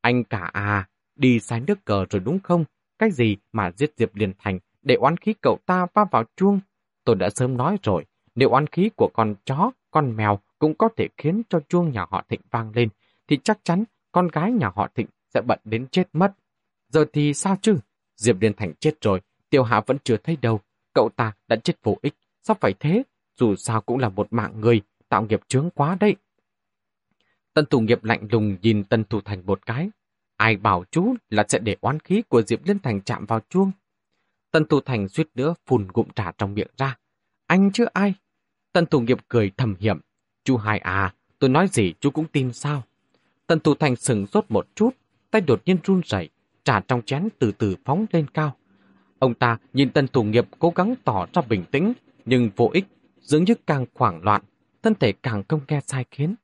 Speaker 1: Anh cả à, đi sai nước cờ rồi đúng không? Cái gì mà giết Diệp Liên Thành để oán khí cậu ta va vào chuông? Tôi đã sớm nói rồi, nếu oán khí của con chó, con mèo cũng có thể khiến cho chuông nhà họ Thịnh vang lên, thì chắc chắn con gái nhà họ Thịnh sẽ bận đến chết mất. Giờ thì sao chứ? Diệp Liên Thành chết rồi, Tiêu Hạ vẫn chưa thấy đâu. Cậu ta đã chết vô ích, sao phải thế? Dù sao cũng là một mạng người, tạo nghiệp chướng quá đấy. Tân thủ nghiệp lạnh lùng nhìn Tân thủ thành một cái. Ai bảo chú là sẽ để oán khí của Diệp Liên Thành chạm vào chuông? Tân thủ thành suýt nữa phun gụm trà trong miệng ra. Anh chứ ai? Tân thủ nghiệp cười thầm hiểm. Chú hai à, tôi nói gì chú cũng tin sao? Tân thủ thành sừng sốt một chút, tay đột nhiên run rẩy, trà trong chén từ từ phóng lên cao. Ông ta nhìn tân thủ nghiệp cố gắng tỏ ra bình tĩnh, nhưng vô ích, dường như càng hoảng loạn, thân thể càng không nghe sai khiến.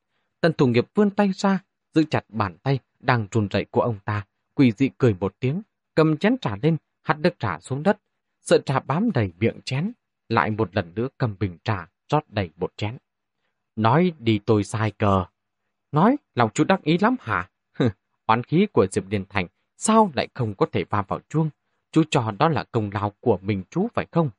Speaker 1: Tân thủ nghiệp vươn tay ra, giữ chặt bàn tay đang run rẩy của ông ta, quỳ dị cười một tiếng, cầm chén trà lên, hắt nước trà xuống đất, sợ trà bám đầy miệng chén, lại một lần nữa cầm bình trà, rót đầy một chén. Nói đi tôi sai cờ. Nói, lòng chú đắc ý lắm hả? Oán khí của Diệp Điền Thành sao lại không có thể va vào chuông? Chú cho đó là công lao của mình chú phải không?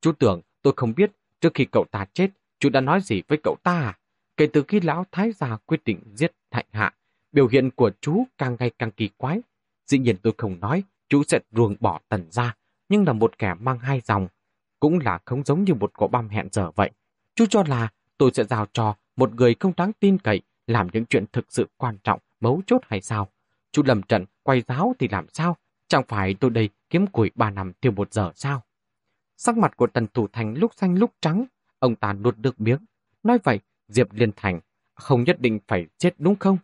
Speaker 1: Chú tưởng tôi không biết trước khi cậu ta chết, chú đã nói gì với cậu ta à? Kể từ khi lão thái gia quyết định giết thạnh hạ, biểu hiện của chú càng ngày càng kỳ quái. Dĩ nhiên tôi không nói, chú sẽ ruồng bỏ tần ra, nhưng là một kẻ mang hai dòng, cũng là không giống như một cỗ băm hẹn giờ vậy. Chú cho là tôi sẽ giao cho một người không đáng tin cậy làm những chuyện thực sự quan trọng, mấu chốt hay sao? Chú lầm trận, quay giáo thì làm sao? Chẳng phải tôi đây kiếm củi ba năm tiêu một giờ sao? Sắc mặt của tần thủ thành lúc xanh lúc trắng, ông ta nuốt được miếng. Nói vậy, Diệp Liên Thành không nhất định phải chết đúng không?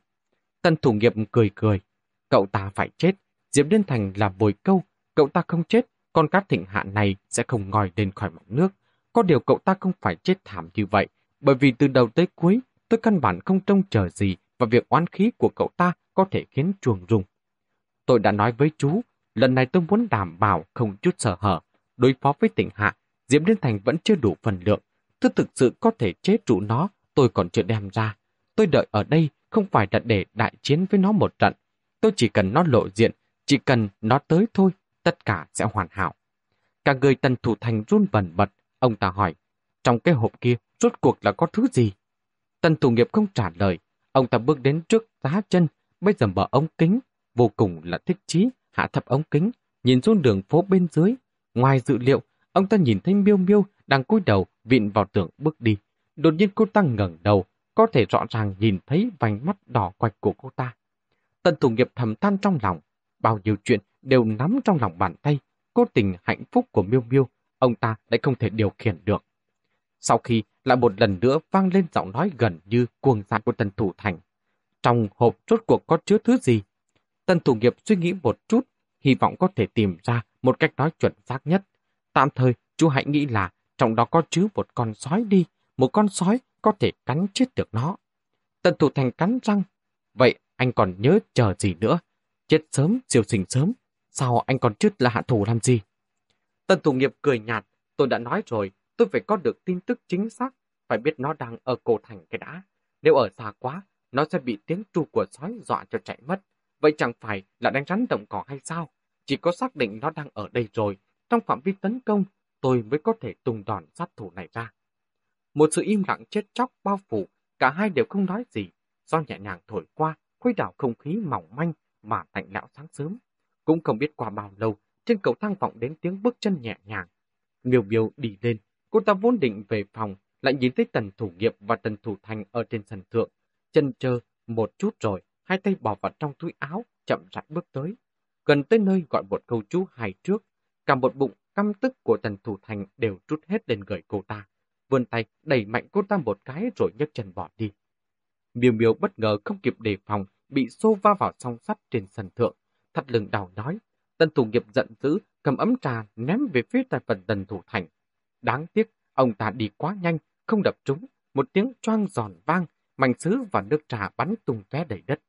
Speaker 1: Tần thủ nghiệp cười cười. Cậu ta phải chết. Diệp Liên Thành là bồi câu. Cậu ta không chết, con cá thịnh hạ này sẽ không ngòi lên khỏi mặt nước. Có điều cậu ta không phải chết thảm như vậy, bởi vì từ đầu tới cuối, tôi căn bản không trông chờ gì và việc oán khí của cậu ta có thể khiến chuồng rung. Tôi đã nói với chú, lần này tôi muốn đảm bảo không chút sở hở. Đối phó với tỉnh hạ, Diễm Liên Thành vẫn chưa đủ phần lượng. Tôi thực sự có thể chế trụ nó, tôi còn chưa đem ra. Tôi đợi ở đây không phải là để đại chiến với nó một trận. Tôi chỉ cần nó lộ diện, chỉ cần nó tới thôi, tất cả sẽ hoàn hảo. Cả người tần thủ thành run bẩn bật, ông ta hỏi, trong cái hộp kia, rốt cuộc là có thứ gì? Tần thủ nghiệp không trả lời, ông ta bước đến trước giá chân, bây giờ mở ống kính, vô cùng là thích chí, hạ thấp ống kính, nhìn xuống đường phố bên dưới. Ngoài dự liệu, ông ta nhìn thấy miêu miêu đang cúi đầu vịn vào tường bước đi. Đột nhiên cô ta ngẩng đầu, có thể rõ ràng nhìn thấy vành mắt đỏ quạch của cô ta. Tần thủ nghiệp thầm than trong lòng, bao nhiêu chuyện đều nắm trong lòng bàn tay, cố tình hạnh phúc của miêu miêu, ông ta lại không thể điều khiển được. Sau khi lại một lần nữa vang lên giọng nói gần như cuồng dại của tần thủ thành. Trong hộp rốt cuộc có chứa thứ gì? Tần thủ nghiệp suy nghĩ một chút, hy vọng có thể tìm ra một cách nói chuẩn xác nhất. Tạm thời, chú hãy nghĩ là trong đó có chứa một con sói đi, một con sói có thể cắn chết được nó. Tần thủ thành cắn răng. Vậy anh còn nhớ chờ gì nữa? Chết sớm, siêu sinh sớm. Sao anh còn chết là hạ thủ làm gì? Tần thủ nghiệp cười nhạt. Tôi đã nói rồi, tôi phải có được tin tức chính xác. Phải biết nó đang ở cổ thành cái đã. Nếu ở xa quá, nó sẽ bị tiếng tru của sói dọa cho chạy mất. Vậy chẳng phải là đánh rắn động cỏ hay sao? Chỉ có xác định nó đang ở đây rồi, trong phạm vi tấn công, tôi mới có thể tung đòn sát thủ này ra. Một sự im lặng chết chóc bao phủ, cả hai đều không nói gì. Do nhẹ nhàng thổi qua, khuấy đảo không khí mỏng manh mà lạnh lẽo sáng sớm. Cũng không biết qua bao lâu, trên cầu thang vọng đến tiếng bước chân nhẹ nhàng. Miêu miêu đi lên, cô ta vốn định về phòng, lại nhìn thấy tần thủ nghiệp và tần thủ thành ở trên sân thượng. Chân chờ một chút rồi, hai tay bỏ vào trong túi áo, chậm rãi bước tới. Gần tới nơi gọi một câu chú hài trước, cả một bụng căm tức của tần thủ thành đều trút hết lên người cô ta. Vươn tay đẩy mạnh cô ta một cái rồi nhấc chân bỏ đi. Miêu miêu bất ngờ không kịp đề phòng, bị xô va vào song sắt trên sân thượng. Thắt lưng đào nói, tần thủ nghiệp giận dữ, cầm ấm trà ném về phía tài phần tần thủ thành. Đáng tiếc, ông ta đi quá nhanh, không đập trúng, một tiếng choang giòn vang, mảnh sứ và nước trà bắn tung tóe đầy đất.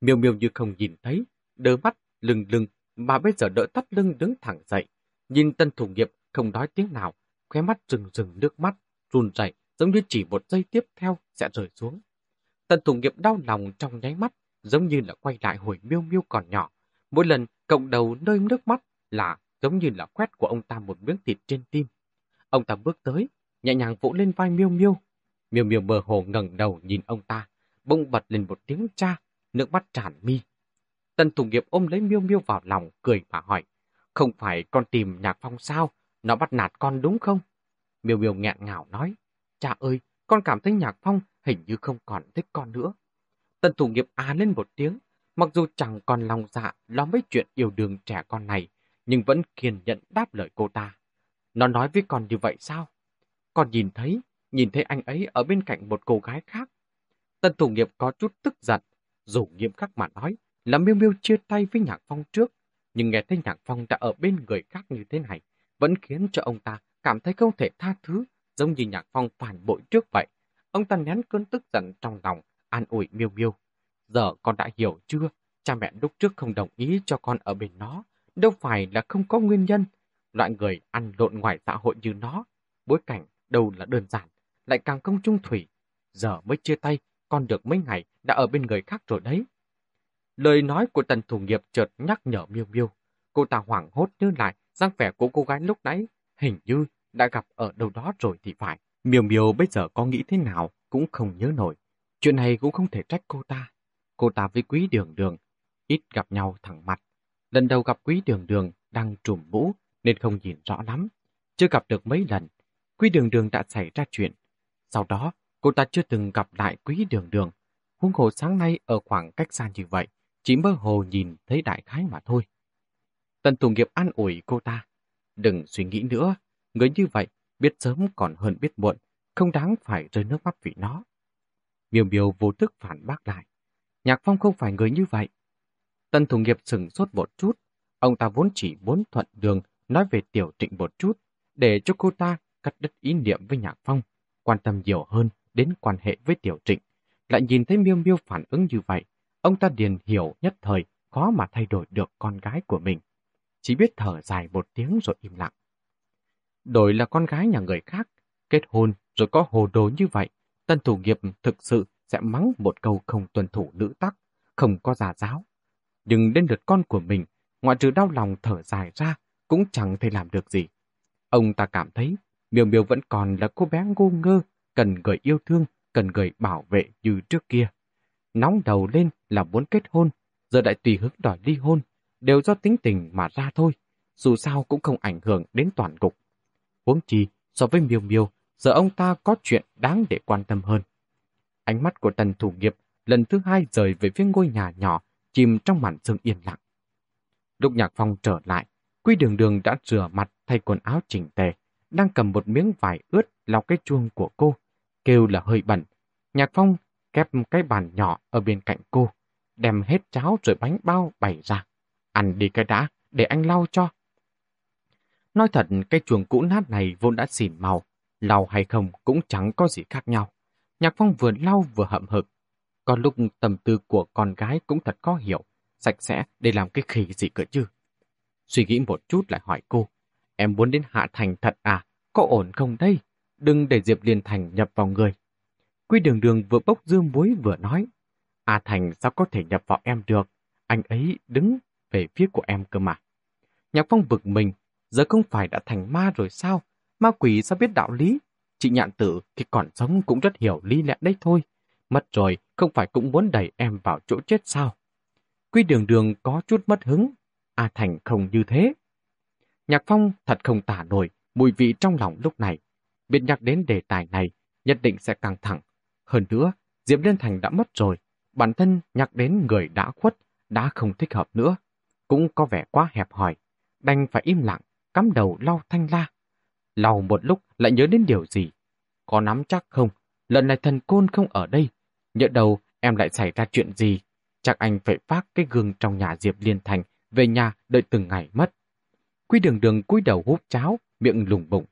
Speaker 1: Miêu miêu như không nhìn thấy, đỡ mắt, lưng lưng, mà bây giờ đỡ tắt lưng đứng thẳng dậy. Nhìn tân thủ nghiệp không nói tiếng nào, khóe mắt rừng rừng nước mắt, run rẩy giống như chỉ một giây tiếp theo sẽ rơi xuống. Tần thủ nghiệp đau lòng trong nháy mắt, giống như là quay lại hồi miêu miêu còn nhỏ. Mỗi lần cộng đầu nơi nước mắt là giống như là quét của ông ta một miếng thịt trên tim. Ông ta bước tới, nhẹ nhàng vỗ lên vai miêu miêu. Miêu miêu mơ hồ ngẩng đầu nhìn ông ta, bỗng bật lên một tiếng cha, nước mắt tràn mi. Tần thủ nghiệp ôm lấy miêu miêu vào lòng, cười mà hỏi. Không phải con tìm nhạc phong sao? Nó bắt nạt con đúng không? Miêu miêu nghẹn ngào nói. Cha ơi, con cảm thấy nhạc phong hình như không còn thích con nữa. Tần thủ nghiệp à lên một tiếng, mặc dù chẳng còn lòng dạ lo mấy chuyện yêu đương trẻ con này, nhưng vẫn kiên nhẫn đáp lời cô ta. Nó nói với con như vậy sao? Con nhìn thấy, nhìn thấy anh ấy ở bên cạnh một cô gái khác. Tần thủ nghiệp có chút tức giận, dù nghiêm khắc mà nói là miêu miêu chia tay với Nhạc Phong trước, nhưng nghe thấy Nhạc Phong đã ở bên người khác như thế này, vẫn khiến cho ông ta cảm thấy không thể tha thứ, giống như Nhạc Phong phản bội trước vậy. Ông ta nén cơn tức giận trong lòng, an ủi miêu miêu. Giờ con đã hiểu chưa? Cha mẹ lúc trước không đồng ý cho con ở bên nó, đâu phải là không có nguyên nhân. Loại người ăn lộn ngoài xã hội như nó, bối cảnh đâu là đơn giản, lại càng không trung thủy. Giờ mới chia tay, con được mấy ngày đã ở bên người khác rồi đấy. Lời nói của tần thủ nghiệp chợt nhắc nhở miêu miêu. Cô ta hoảng hốt nhớ lại dáng vẻ của cô gái lúc nãy, hình như đã gặp ở đâu đó rồi thì phải. Miêu miêu bây giờ có nghĩ thế nào cũng không nhớ nổi. Chuyện này cũng không thể trách cô ta. Cô ta với quý đường đường, ít gặp nhau thẳng mặt. Lần đầu gặp quý đường đường đang trùm mũ nên không nhìn rõ lắm. Chưa gặp được mấy lần, quý đường đường đã xảy ra chuyện. Sau đó, cô ta chưa từng gặp lại quý đường đường. Huống hồ sáng nay ở khoảng cách xa như vậy, chỉ mơ hồ nhìn thấy đại khái mà thôi. Tần Tùng Nghiệp an ủi cô ta. Đừng suy nghĩ nữa, người như vậy biết sớm còn hơn biết muộn, không đáng phải rơi nước mắt vì nó. Miêu miêu vô thức phản bác lại. Nhạc Phong không phải người như vậy. Tần Thủ Nghiệp sừng sốt một chút. Ông ta vốn chỉ muốn thuận đường nói về tiểu trịnh một chút, để cho cô ta cắt đứt ý niệm với Nhạc Phong, quan tâm nhiều hơn đến quan hệ với tiểu trịnh. Lại nhìn thấy miêu miêu phản ứng như vậy, Ông ta điền hiểu nhất thời, khó mà thay đổi được con gái của mình. Chỉ biết thở dài một tiếng rồi im lặng. Đổi là con gái nhà người khác, kết hôn rồi có hồ đồ như vậy, tân thủ nghiệp thực sự sẽ mắng một câu không tuân thủ nữ tắc, không có giả giáo. Nhưng đến lượt con của mình, ngoại trừ đau lòng thở dài ra, cũng chẳng thể làm được gì. Ông ta cảm thấy Miêu Miêu vẫn còn là cô bé ngu ngơ, cần người yêu thương, cần người bảo vệ như trước kia nóng đầu lên là muốn kết hôn, giờ lại tùy hứng đòi ly hôn, đều do tính tình mà ra thôi, dù sao cũng không ảnh hưởng đến toàn cục. Huống chi, so với miêu miêu, giờ ông ta có chuyện đáng để quan tâm hơn. Ánh mắt của tần thủ nghiệp lần thứ hai rời về phía ngôi nhà nhỏ, chìm trong màn sương yên lặng. Lúc nhạc phong trở lại, Quy đường đường đã rửa mặt thay quần áo chỉnh tề, đang cầm một miếng vải ướt lau cái chuông của cô, kêu là hơi bẩn. Nhạc Phong kép cái bàn nhỏ ở bên cạnh cô, đem hết cháo rồi bánh bao bày ra. Ăn đi cái đã, để anh lau cho. Nói thật, cái chuồng cũ nát này vốn đã xỉn màu, lau hay không cũng chẳng có gì khác nhau. Nhạc Phong vừa lau vừa hậm hực. Còn lúc tầm tư của con gái cũng thật có hiểu, sạch sẽ để làm cái khỉ gì cơ chứ. Suy nghĩ một chút lại hỏi cô, em muốn đến Hạ Thành thật à, có ổn không đây? Đừng để Diệp Liên Thành nhập vào người. Quy đường đường vừa bốc dương muối vừa nói, A Thành sao có thể nhập vào em được, anh ấy đứng về phía của em cơ mà. Nhạc Phong vực mình, giờ không phải đã thành ma rồi sao? Ma quỷ sao biết đạo lý? Chị nhạn tử khi còn sống cũng rất hiểu lý lẽ đấy thôi. Mất rồi, không phải cũng muốn đẩy em vào chỗ chết sao? Quy đường đường có chút mất hứng. A Thành không như thế. Nhạc Phong thật không tả nổi mùi vị trong lòng lúc này. Biết nhắc đến đề tài này, nhất định sẽ căng thẳng. Hơn nữa, Diệp Liên Thành đã mất rồi. Bản thân nhắc đến người đã khuất, đã không thích hợp nữa. Cũng có vẻ quá hẹp hòi. Đành phải im lặng, cắm đầu lau thanh la. Lau một lúc lại nhớ đến điều gì. Có nắm chắc không? Lần này thần côn không ở đây. Nhớ đầu em lại xảy ra chuyện gì? Chắc anh phải phát cái gương trong nhà Diệp Liên Thành về nhà đợi từng ngày mất. Quy đường đường cúi đầu hút cháo, miệng lùng bụng.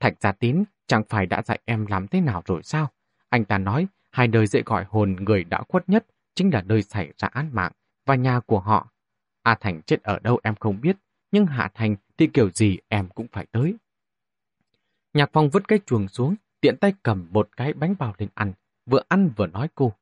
Speaker 1: Thạch gia tín chẳng phải đã dạy em làm thế nào rồi sao? Anh ta nói hai nơi dễ gọi hồn người đã khuất nhất chính là nơi xảy ra án mạng và nhà của họ. A Thành chết ở đâu em không biết, nhưng Hạ Thành thì kiểu gì em cũng phải tới. Nhạc Phong vứt cái chuồng xuống, tiện tay cầm một cái bánh bao lên ăn, vừa ăn vừa nói cô.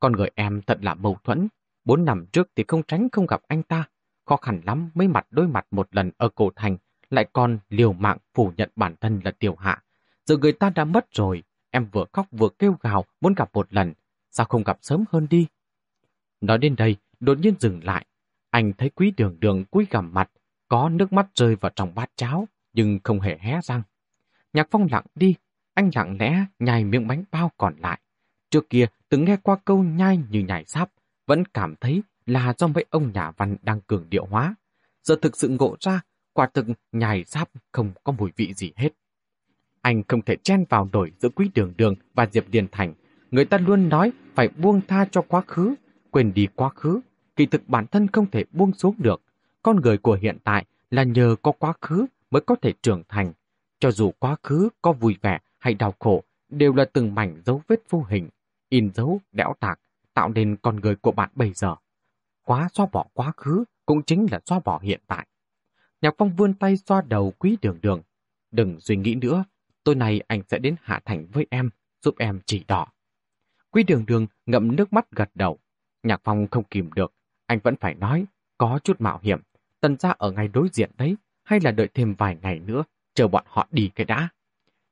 Speaker 1: Con người em thật là mâu thuẫn. Bốn năm trước thì không tránh không gặp anh ta. Khó khăn lắm mới mặt đối mặt một lần ở cổ thành, lại còn liều mạng phủ nhận bản thân là tiểu hạ. Giờ người ta đã mất rồi, em vừa khóc vừa kêu gào muốn gặp một lần. Sao không gặp sớm hơn đi? Nói đến đây, đột nhiên dừng lại. Anh thấy quý đường đường cúi gằm mặt, có nước mắt rơi vào trong bát cháo, nhưng không hề hé răng. Nhạc Phong lặng đi, anh lặng lẽ nhai miếng bánh bao còn lại. Trước kia từng nghe qua câu nhai như nhảy sáp, vẫn cảm thấy là do mấy ông nhà văn đang cường điệu hóa. Giờ thực sự ngộ ra, quả thực nhài sáp không có mùi vị gì hết. Anh không thể chen vào đổi giữa quý đường đường và Diệp Điền Thành. Người ta luôn nói phải buông tha cho quá khứ, quên đi quá khứ. Kỳ thực bản thân không thể buông xuống được. Con người của hiện tại là nhờ có quá khứ mới có thể trưởng thành. Cho dù quá khứ có vui vẻ hay đau khổ, đều là từng mảnh dấu vết vô hình, in dấu, đẽo tạc, tạo nên con người của bạn bây giờ. Quá xóa bỏ quá khứ cũng chính là xóa bỏ hiện tại. Nhạc Phong vươn tay xoa đầu quý đường đường. Đừng suy nghĩ nữa, tối nay anh sẽ đến Hạ Thành với em, giúp em chỉ đỏ. Quý đường đường ngậm nước mắt gật đầu. Nhạc Phong không kìm được, anh vẫn phải nói, có chút mạo hiểm. Tần ra ở ngay đối diện đấy, hay là đợi thêm vài ngày nữa, chờ bọn họ đi cái đã.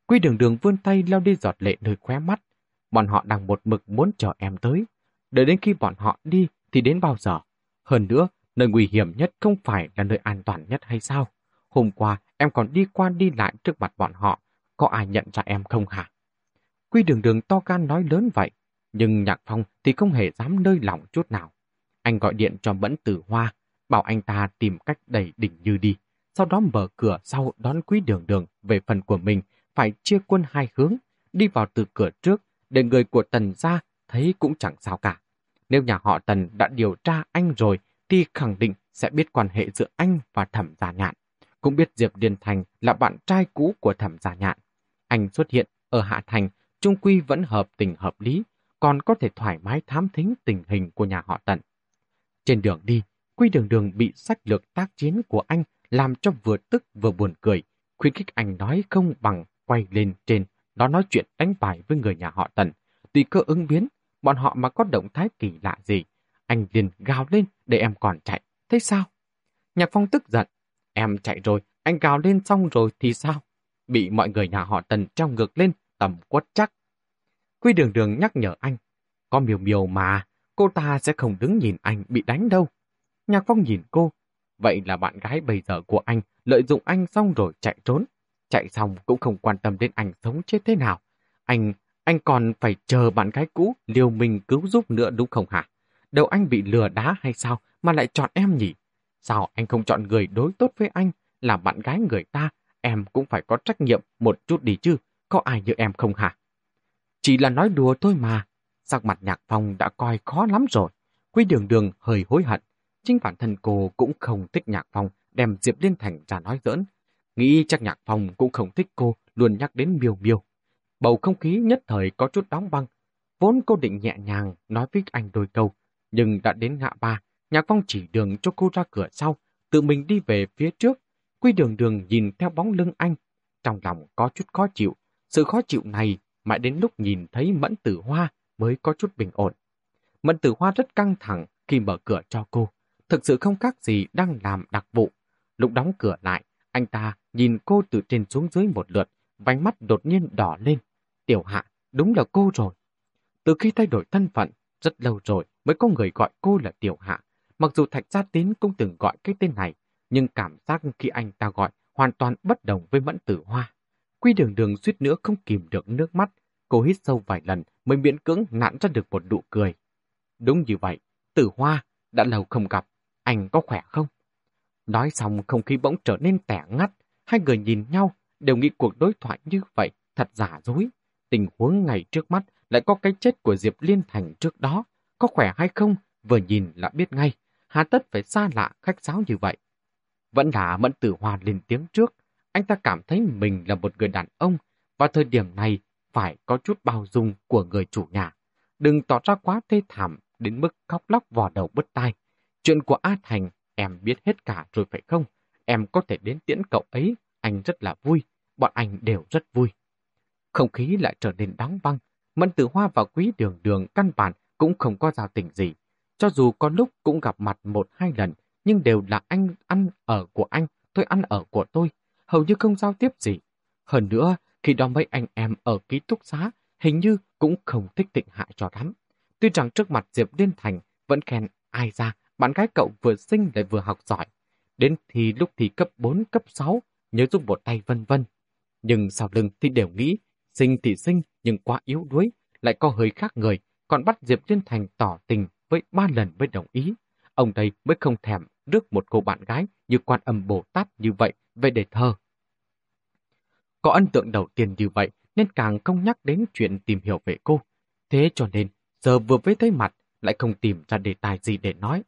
Speaker 1: Quy đường đường vươn tay leo đi giọt lệ nơi khóe mắt. Bọn họ đang một mực muốn chờ em tới. Đợi đến khi bọn họ đi thì đến bao giờ? Hơn nữa, nơi nguy hiểm nhất không phải là nơi an toàn nhất hay sao? Hôm qua em còn đi qua đi lại trước mặt bọn họ. Có ai nhận ra em không hả? Quy đường đường to gan nói lớn vậy. Nhưng Nhạc Phong thì không hề dám nơi lòng chút nào. Anh gọi điện cho Mẫn Tử Hoa, bảo anh ta tìm cách đẩy đỉnh như đi. Sau đó mở cửa sau đón quý đường đường về phần của mình, phải chia quân hai hướng, đi vào từ cửa trước, để người của Tần ra thấy cũng chẳng sao cả. Nếu nhà họ Tần đã điều tra anh rồi, thì khẳng định sẽ biết quan hệ giữa anh và thẩm gia nhạn. Cũng biết Diệp Điền Thành là bạn trai cũ của thẩm gia nhạn. Anh xuất hiện ở Hạ Thành, trung quy vẫn hợp tình hợp lý, còn có thể thoải mái thám thính tình hình của nhà họ Tần. Trên đường đi, Quy Đường Đường bị sách lược tác chiến của anh làm cho vừa tức vừa buồn cười, khuyến khích anh nói không bằng quay lên trên, đó nói chuyện đánh bài với người nhà họ Tần. Tùy cơ ứng biến, bọn họ mà có động thái kỳ lạ gì, anh liền gào lên để em còn chạy, thế sao? Nhạc Phong tức giận, em chạy rồi, anh gào lên xong rồi thì sao? Bị mọi người nhà họ Tần treo ngược lên, tầm quất chắc. Quy đường đường nhắc nhở anh, có miều miều mà, cô ta sẽ không đứng nhìn anh bị đánh đâu. Nhạc Phong nhìn cô, vậy là bạn gái bây giờ của anh lợi dụng anh xong rồi chạy trốn. Chạy xong cũng không quan tâm đến anh sống chết thế nào. Anh, anh còn phải chờ bạn gái cũ liều mình cứu giúp nữa đúng không hả? Đâu anh bị lừa đá hay sao mà lại chọn em nhỉ? Sao anh không chọn người đối tốt với anh, là bạn gái người ta, em cũng phải có trách nhiệm một chút đi chứ, có ai như em không hả? Chỉ là nói đùa thôi mà. Sắc mặt nhạc phong đã coi khó lắm rồi. Quý đường đường hơi hối hận. Chính bản thân cô cũng không thích nhạc phong đem Diệp Liên Thành ra nói giỡn. Nghĩ chắc nhạc phong cũng không thích cô luôn nhắc đến miêu miêu. Bầu không khí nhất thời có chút đóng băng. Vốn cô định nhẹ nhàng nói với anh đôi câu, nhưng đã đến ngã ba, nhạc phong chỉ đường cho cô ra cửa sau, tự mình đi về phía trước. Quy đường đường nhìn theo bóng lưng anh, trong lòng có chút khó chịu. Sự khó chịu này mãi đến lúc nhìn thấy Mẫn Tử Hoa mới có chút bình ổn. Mẫn Tử Hoa rất căng thẳng khi mở cửa cho cô, thực sự không khác gì đang làm đặc vụ. Lúc đóng cửa lại, anh ta nhìn cô từ trên xuống dưới một lượt, vánh mắt đột nhiên đỏ lên. Tiểu hạ, đúng là cô rồi. Từ khi thay đổi thân phận, rất lâu rồi mới có người gọi cô là Tiểu Hạ. Mặc dù Thạch Gia Tín cũng từng gọi cái tên này, nhưng cảm giác khi anh ta gọi hoàn toàn bất đồng với Mẫn Tử Hoa. Quy đường đường suýt nữa không kìm được nước mắt, cô hít sâu vài lần mới miễn cưỡng nặn ra được một nụ cười. Đúng như vậy, Tử Hoa, đã lâu không gặp, anh có khỏe không? Nói xong không khí bỗng trở nên tẻ ngắt, hai người nhìn nhau đều nghĩ cuộc đối thoại như vậy thật giả dối. Tình huống ngày trước mắt lại có cái chết của Diệp Liên Thành trước đó, có khỏe hay không, vừa nhìn là biết ngay, hà tất phải xa lạ khách sáo như vậy. Vẫn là Mẫn Tử Hòa lên tiếng trước, anh ta cảm thấy mình là một người đàn ông, và thời điểm này phải có chút bao dung của người chủ nhà. Đừng tỏ ra quá thê thảm đến mức khóc lóc vò đầu bứt tai. Chuyện của A Thành em biết hết cả rồi phải không? Em có thể đến tiễn cậu ấy, anh rất là vui, bọn anh đều rất vui. Không khí lại trở nên đóng băng, Mẫn Tử Hoa và Quý Đường Đường căn bản cũng không có giao tình gì. Cho dù có lúc cũng gặp mặt một hai lần, nhưng đều là anh ăn ở của anh, tôi ăn ở của tôi, hầu như không giao tiếp gì. Hơn nữa, khi đó mấy anh em ở ký túc xá, hình như cũng không thích tịnh hại cho lắm. Tuy rằng trước mặt Diệp Liên Thành vẫn khen ai ra, bạn gái cậu vừa sinh lại vừa học giỏi. Đến thì lúc thì cấp 4, cấp 6, nhớ giúp một tay vân vân. Nhưng sau lưng thì đều nghĩ, sinh thì sinh nhưng quá yếu đuối, lại có hơi khác người, còn bắt Diệp Liên Thành tỏ tình với ba lần mới đồng ý. Ông đây mới không thèm rước một cô bạn gái như quan âm Bồ Tát như vậy về để thơ. Có ấn tượng đầu tiên như vậy nên càng không nhắc đến chuyện tìm hiểu về cô. Thế cho nên, giờ vừa với thấy mặt lại không tìm ra đề tài gì để nói.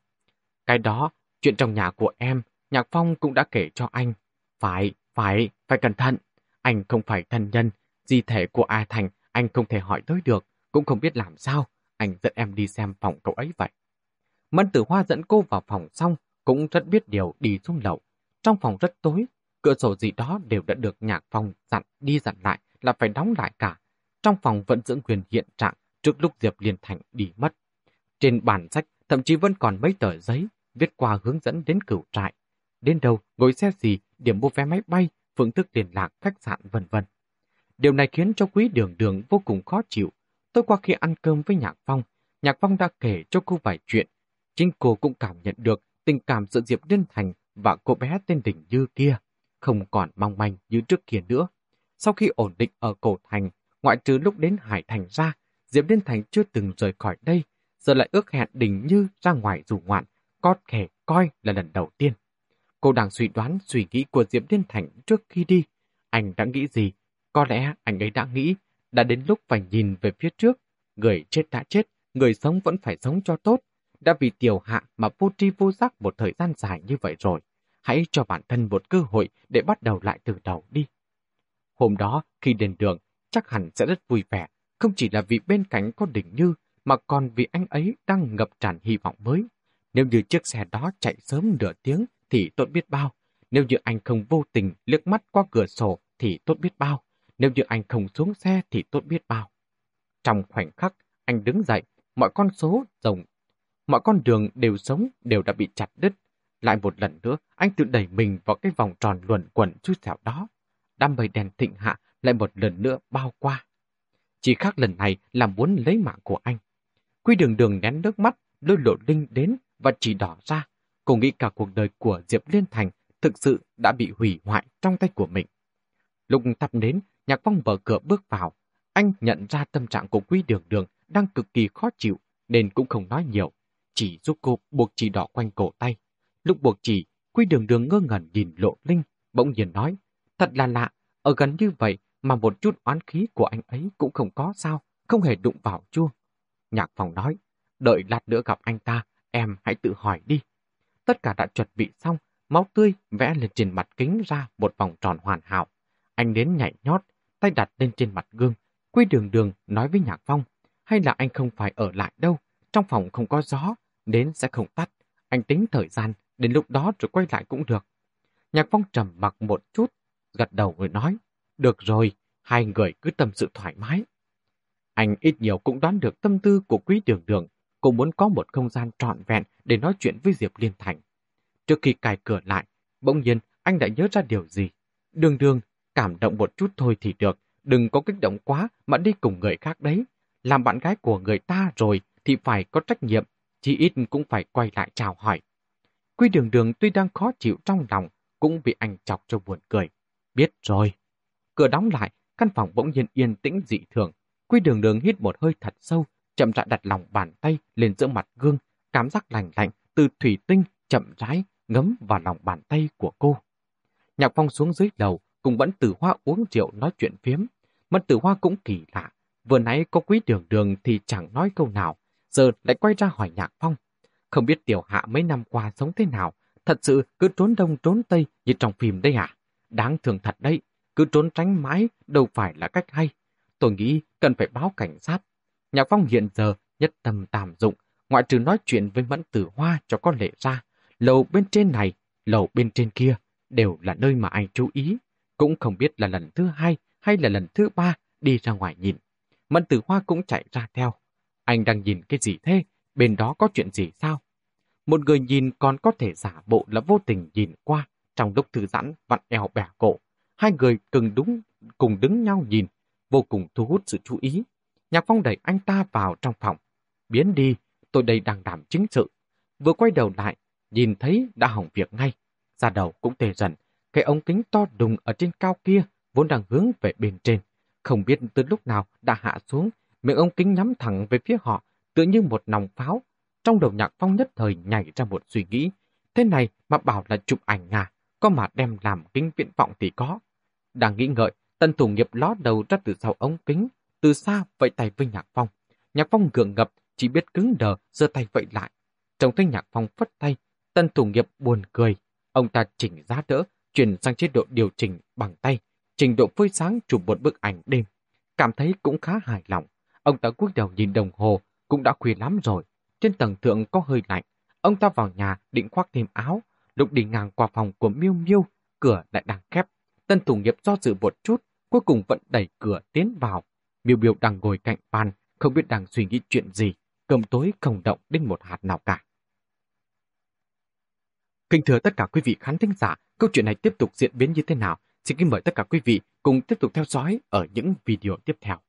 Speaker 1: Cái đó, chuyện trong nhà của em, Nhạc Phong cũng đã kể cho anh. Phải, phải, phải cẩn thận. Anh không phải thân nhân, di thể của A Thành anh không thể hỏi tới được, cũng không biết làm sao. Anh dẫn em đi xem phòng cậu ấy vậy. Mân Tử Hoa dẫn cô vào phòng xong, cũng rất biết điều đi xuống lầu. Trong phòng rất tối, cửa sổ gì đó đều đã được Nhạc Phong dặn đi dặn lại là phải đóng lại cả. Trong phòng vẫn giữ quyền hiện trạng trước lúc Diệp Liên Thành đi mất. Trên bản sách thậm chí vẫn còn mấy tờ giấy viết qua hướng dẫn đến cửu trại. Đến đâu, ngồi xe gì, điểm mua vé máy bay, phương thức liên lạc, khách sạn vân vân. Điều này khiến cho quý đường đường vô cùng khó chịu. Tối qua khi ăn cơm với Nhạc Phong, Nhạc Phong đã kể cho cô vài chuyện. Chính cô cũng cảm nhận được tình cảm giữa Diệp Liên Thành và cô bé tên Đình Như kia, không còn mong manh như trước kia nữa. Sau khi ổn định ở cổ thành, ngoại trừ lúc đến Hải Thành ra, Diệp Liên Thành chưa từng rời khỏi đây, giờ lại ước hẹn Đình Như ra ngoài dù ngoạn, có thể coi là lần đầu tiên. Cô đang suy đoán suy nghĩ của Diệp Liên Thành trước khi đi. Anh đã nghĩ gì? Có lẽ anh ấy đã nghĩ, đã đến lúc phải nhìn về phía trước. Người chết đã chết, người sống vẫn phải sống cho tốt. Đã vì tiểu hạ mà vô tri vô giác một thời gian dài như vậy rồi. Hãy cho bản thân một cơ hội để bắt đầu lại từ đầu đi. Hôm đó, khi đến đường, chắc hẳn sẽ rất vui vẻ, không chỉ là vì bên cạnh có đỉnh như, mà còn vì anh ấy đang ngập tràn hy vọng mới. Nếu như chiếc xe đó chạy sớm nửa tiếng thì tốt biết bao. Nếu như anh không vô tình liếc mắt qua cửa sổ thì tốt biết bao. Nếu như anh không xuống xe thì tốt biết bao. Trong khoảnh khắc, anh đứng dậy, mọi con số rồng, mọi con đường đều sống đều đã bị chặt đứt. Lại một lần nữa, anh tự đẩy mình vào cái vòng tròn luẩn quẩn chui xẻo đó. Đám mây đèn thịnh hạ lại một lần nữa bao qua. Chỉ khác lần này là muốn lấy mạng của anh. Quy đường đường nén nước mắt, lôi lộ linh đến và chỉ đỏ ra. Cô nghĩ cả cuộc đời của Diệp Liên Thành thực sự đã bị hủy hoại trong tay của mình. Lúc thắp đến, Nhạc Phong mở cửa bước vào. Anh nhận ra tâm trạng của Quý Đường Đường đang cực kỳ khó chịu, nên cũng không nói nhiều. Chỉ giúp cô buộc chỉ đỏ quanh cổ tay. Lúc buộc chỉ, Quý Đường Đường ngơ ngẩn nhìn Lộ Linh, bỗng nhiên nói, Thật là lạ, ở gần như vậy mà một chút oán khí của anh ấy cũng không có sao, không hề đụng vào chuông. Nhạc phong nói, đợi lát nữa gặp anh ta, em hãy tự hỏi đi. Tất cả đã chuẩn bị xong, máu tươi vẽ lên trên mặt kính ra một vòng tròn hoàn hảo. Anh đến nhảy nhót, tay đặt lên trên mặt gương. Quy đường đường nói với Nhạc Phong, hay là anh không phải ở lại đâu, trong phòng không có gió, đến sẽ không tắt. Anh tính thời gian, đến lúc đó rồi quay lại cũng được. Nhạc Phong trầm mặc một chút, gật đầu rồi nói, được rồi, hai người cứ tâm sự thoải mái. Anh ít nhiều cũng đoán được tâm tư của quý đường đường, cũng muốn có một không gian trọn vẹn để nói chuyện với Diệp Liên Thành. Trước khi cài cửa lại, bỗng nhiên anh đã nhớ ra điều gì. Đường đường, cảm động một chút thôi thì được, đừng có kích động quá mà đi cùng người khác đấy. Làm bạn gái của người ta rồi thì phải có trách nhiệm, chỉ ít cũng phải quay lại chào hỏi. Quy đường đường tuy đang khó chịu trong lòng, cũng bị anh chọc cho buồn cười. Biết rồi. Cửa đóng lại, căn phòng bỗng nhiên yên tĩnh dị thường. Quy đường đường hít một hơi thật sâu, chậm rãi đặt lòng bàn tay lên giữa mặt gương, cảm giác lành lạnh từ thủy tinh chậm rãi ngấm vào lòng bàn tay của cô. Nhạc phong xuống dưới đầu, cùng vẫn tử hoa uống rượu nói chuyện phiếm. Mẫn tử hoa cũng kỳ lạ, vừa nãy có quý đường đường thì chẳng nói câu nào, giờ lại quay ra hỏi nhạc phong. Không biết tiểu hạ mấy năm qua sống thế nào, thật sự cứ trốn đông trốn tây như trong phim đây à? Đáng thường thật đấy, cứ trốn tránh mãi đâu phải là cách hay. Tôi nghĩ cần phải báo cảnh sát. Nhạc phong hiện giờ nhất tâm tạm dụng, ngoại trừ nói chuyện với mẫn tử hoa cho con lệ ra. Lầu bên trên này, lầu bên trên kia đều là nơi mà anh chú ý. Cũng không biết là lần thứ hai hay là lần thứ ba đi ra ngoài nhìn. Mẫn tử hoa cũng chạy ra theo. Anh đang nhìn cái gì thế? Bên đó có chuyện gì sao? Một người nhìn còn có thể giả bộ là vô tình nhìn qua, trong lúc thư giãn vặn eo bẻ cổ. Hai người cùng đúng cùng đứng nhau nhìn, vô cùng thu hút sự chú ý. Nhạc Phong đẩy anh ta vào trong phòng. Biến đi, tôi đây đang đảm chính sự. Vừa quay đầu lại, nhìn thấy đã hỏng việc ngay. Ra đầu cũng tê dần, cái ống kính to đùng ở trên cao kia vốn đang hướng về bên trên. Không biết từ lúc nào đã hạ xuống, miệng ống kính nhắm thẳng về phía họ, tựa như một nòng pháo. Trong đầu nhạc phong nhất thời nhảy ra một suy nghĩ. Thế này mà bảo là chụp ảnh à, có mà đem làm kính viễn vọng thì có. Đang nghĩ ngợi, tân thủ nghiệp ló đầu ra từ sau ống kính, từ xa vẫy tay với nhạc phong. Nhạc phong gượng ngập, chỉ biết cứng đờ, giơ tay vẫy lại. Trông thấy nhạc phong phất tay, tân thủ nghiệp buồn cười. Ông ta chỉnh giá đỡ, chuyển sang chế độ điều chỉnh bằng tay, trình độ phơi sáng chụp một bức ảnh đêm. Cảm thấy cũng khá hài lòng. Ông ta cúi đầu nhìn đồng hồ, cũng đã khuya lắm rồi. Trên tầng thượng có hơi lạnh. Ông ta vào nhà định khoác thêm áo. Lúc đi ngang qua phòng của Miêu Miêu, cửa lại đang khép. Tân thủ nghiệp do dự một chút, cuối cùng vẫn đẩy cửa tiến vào. Miêu Miêu đang ngồi cạnh bàn, không biết đang suy nghĩ chuyện gì. Cơm tối không động đến một hạt nào cả. Kính thưa tất cả quý vị khán thính giả, câu chuyện này tiếp tục diễn biến như thế nào? Xin kính mời tất cả quý vị cùng tiếp tục theo dõi ở những video tiếp theo.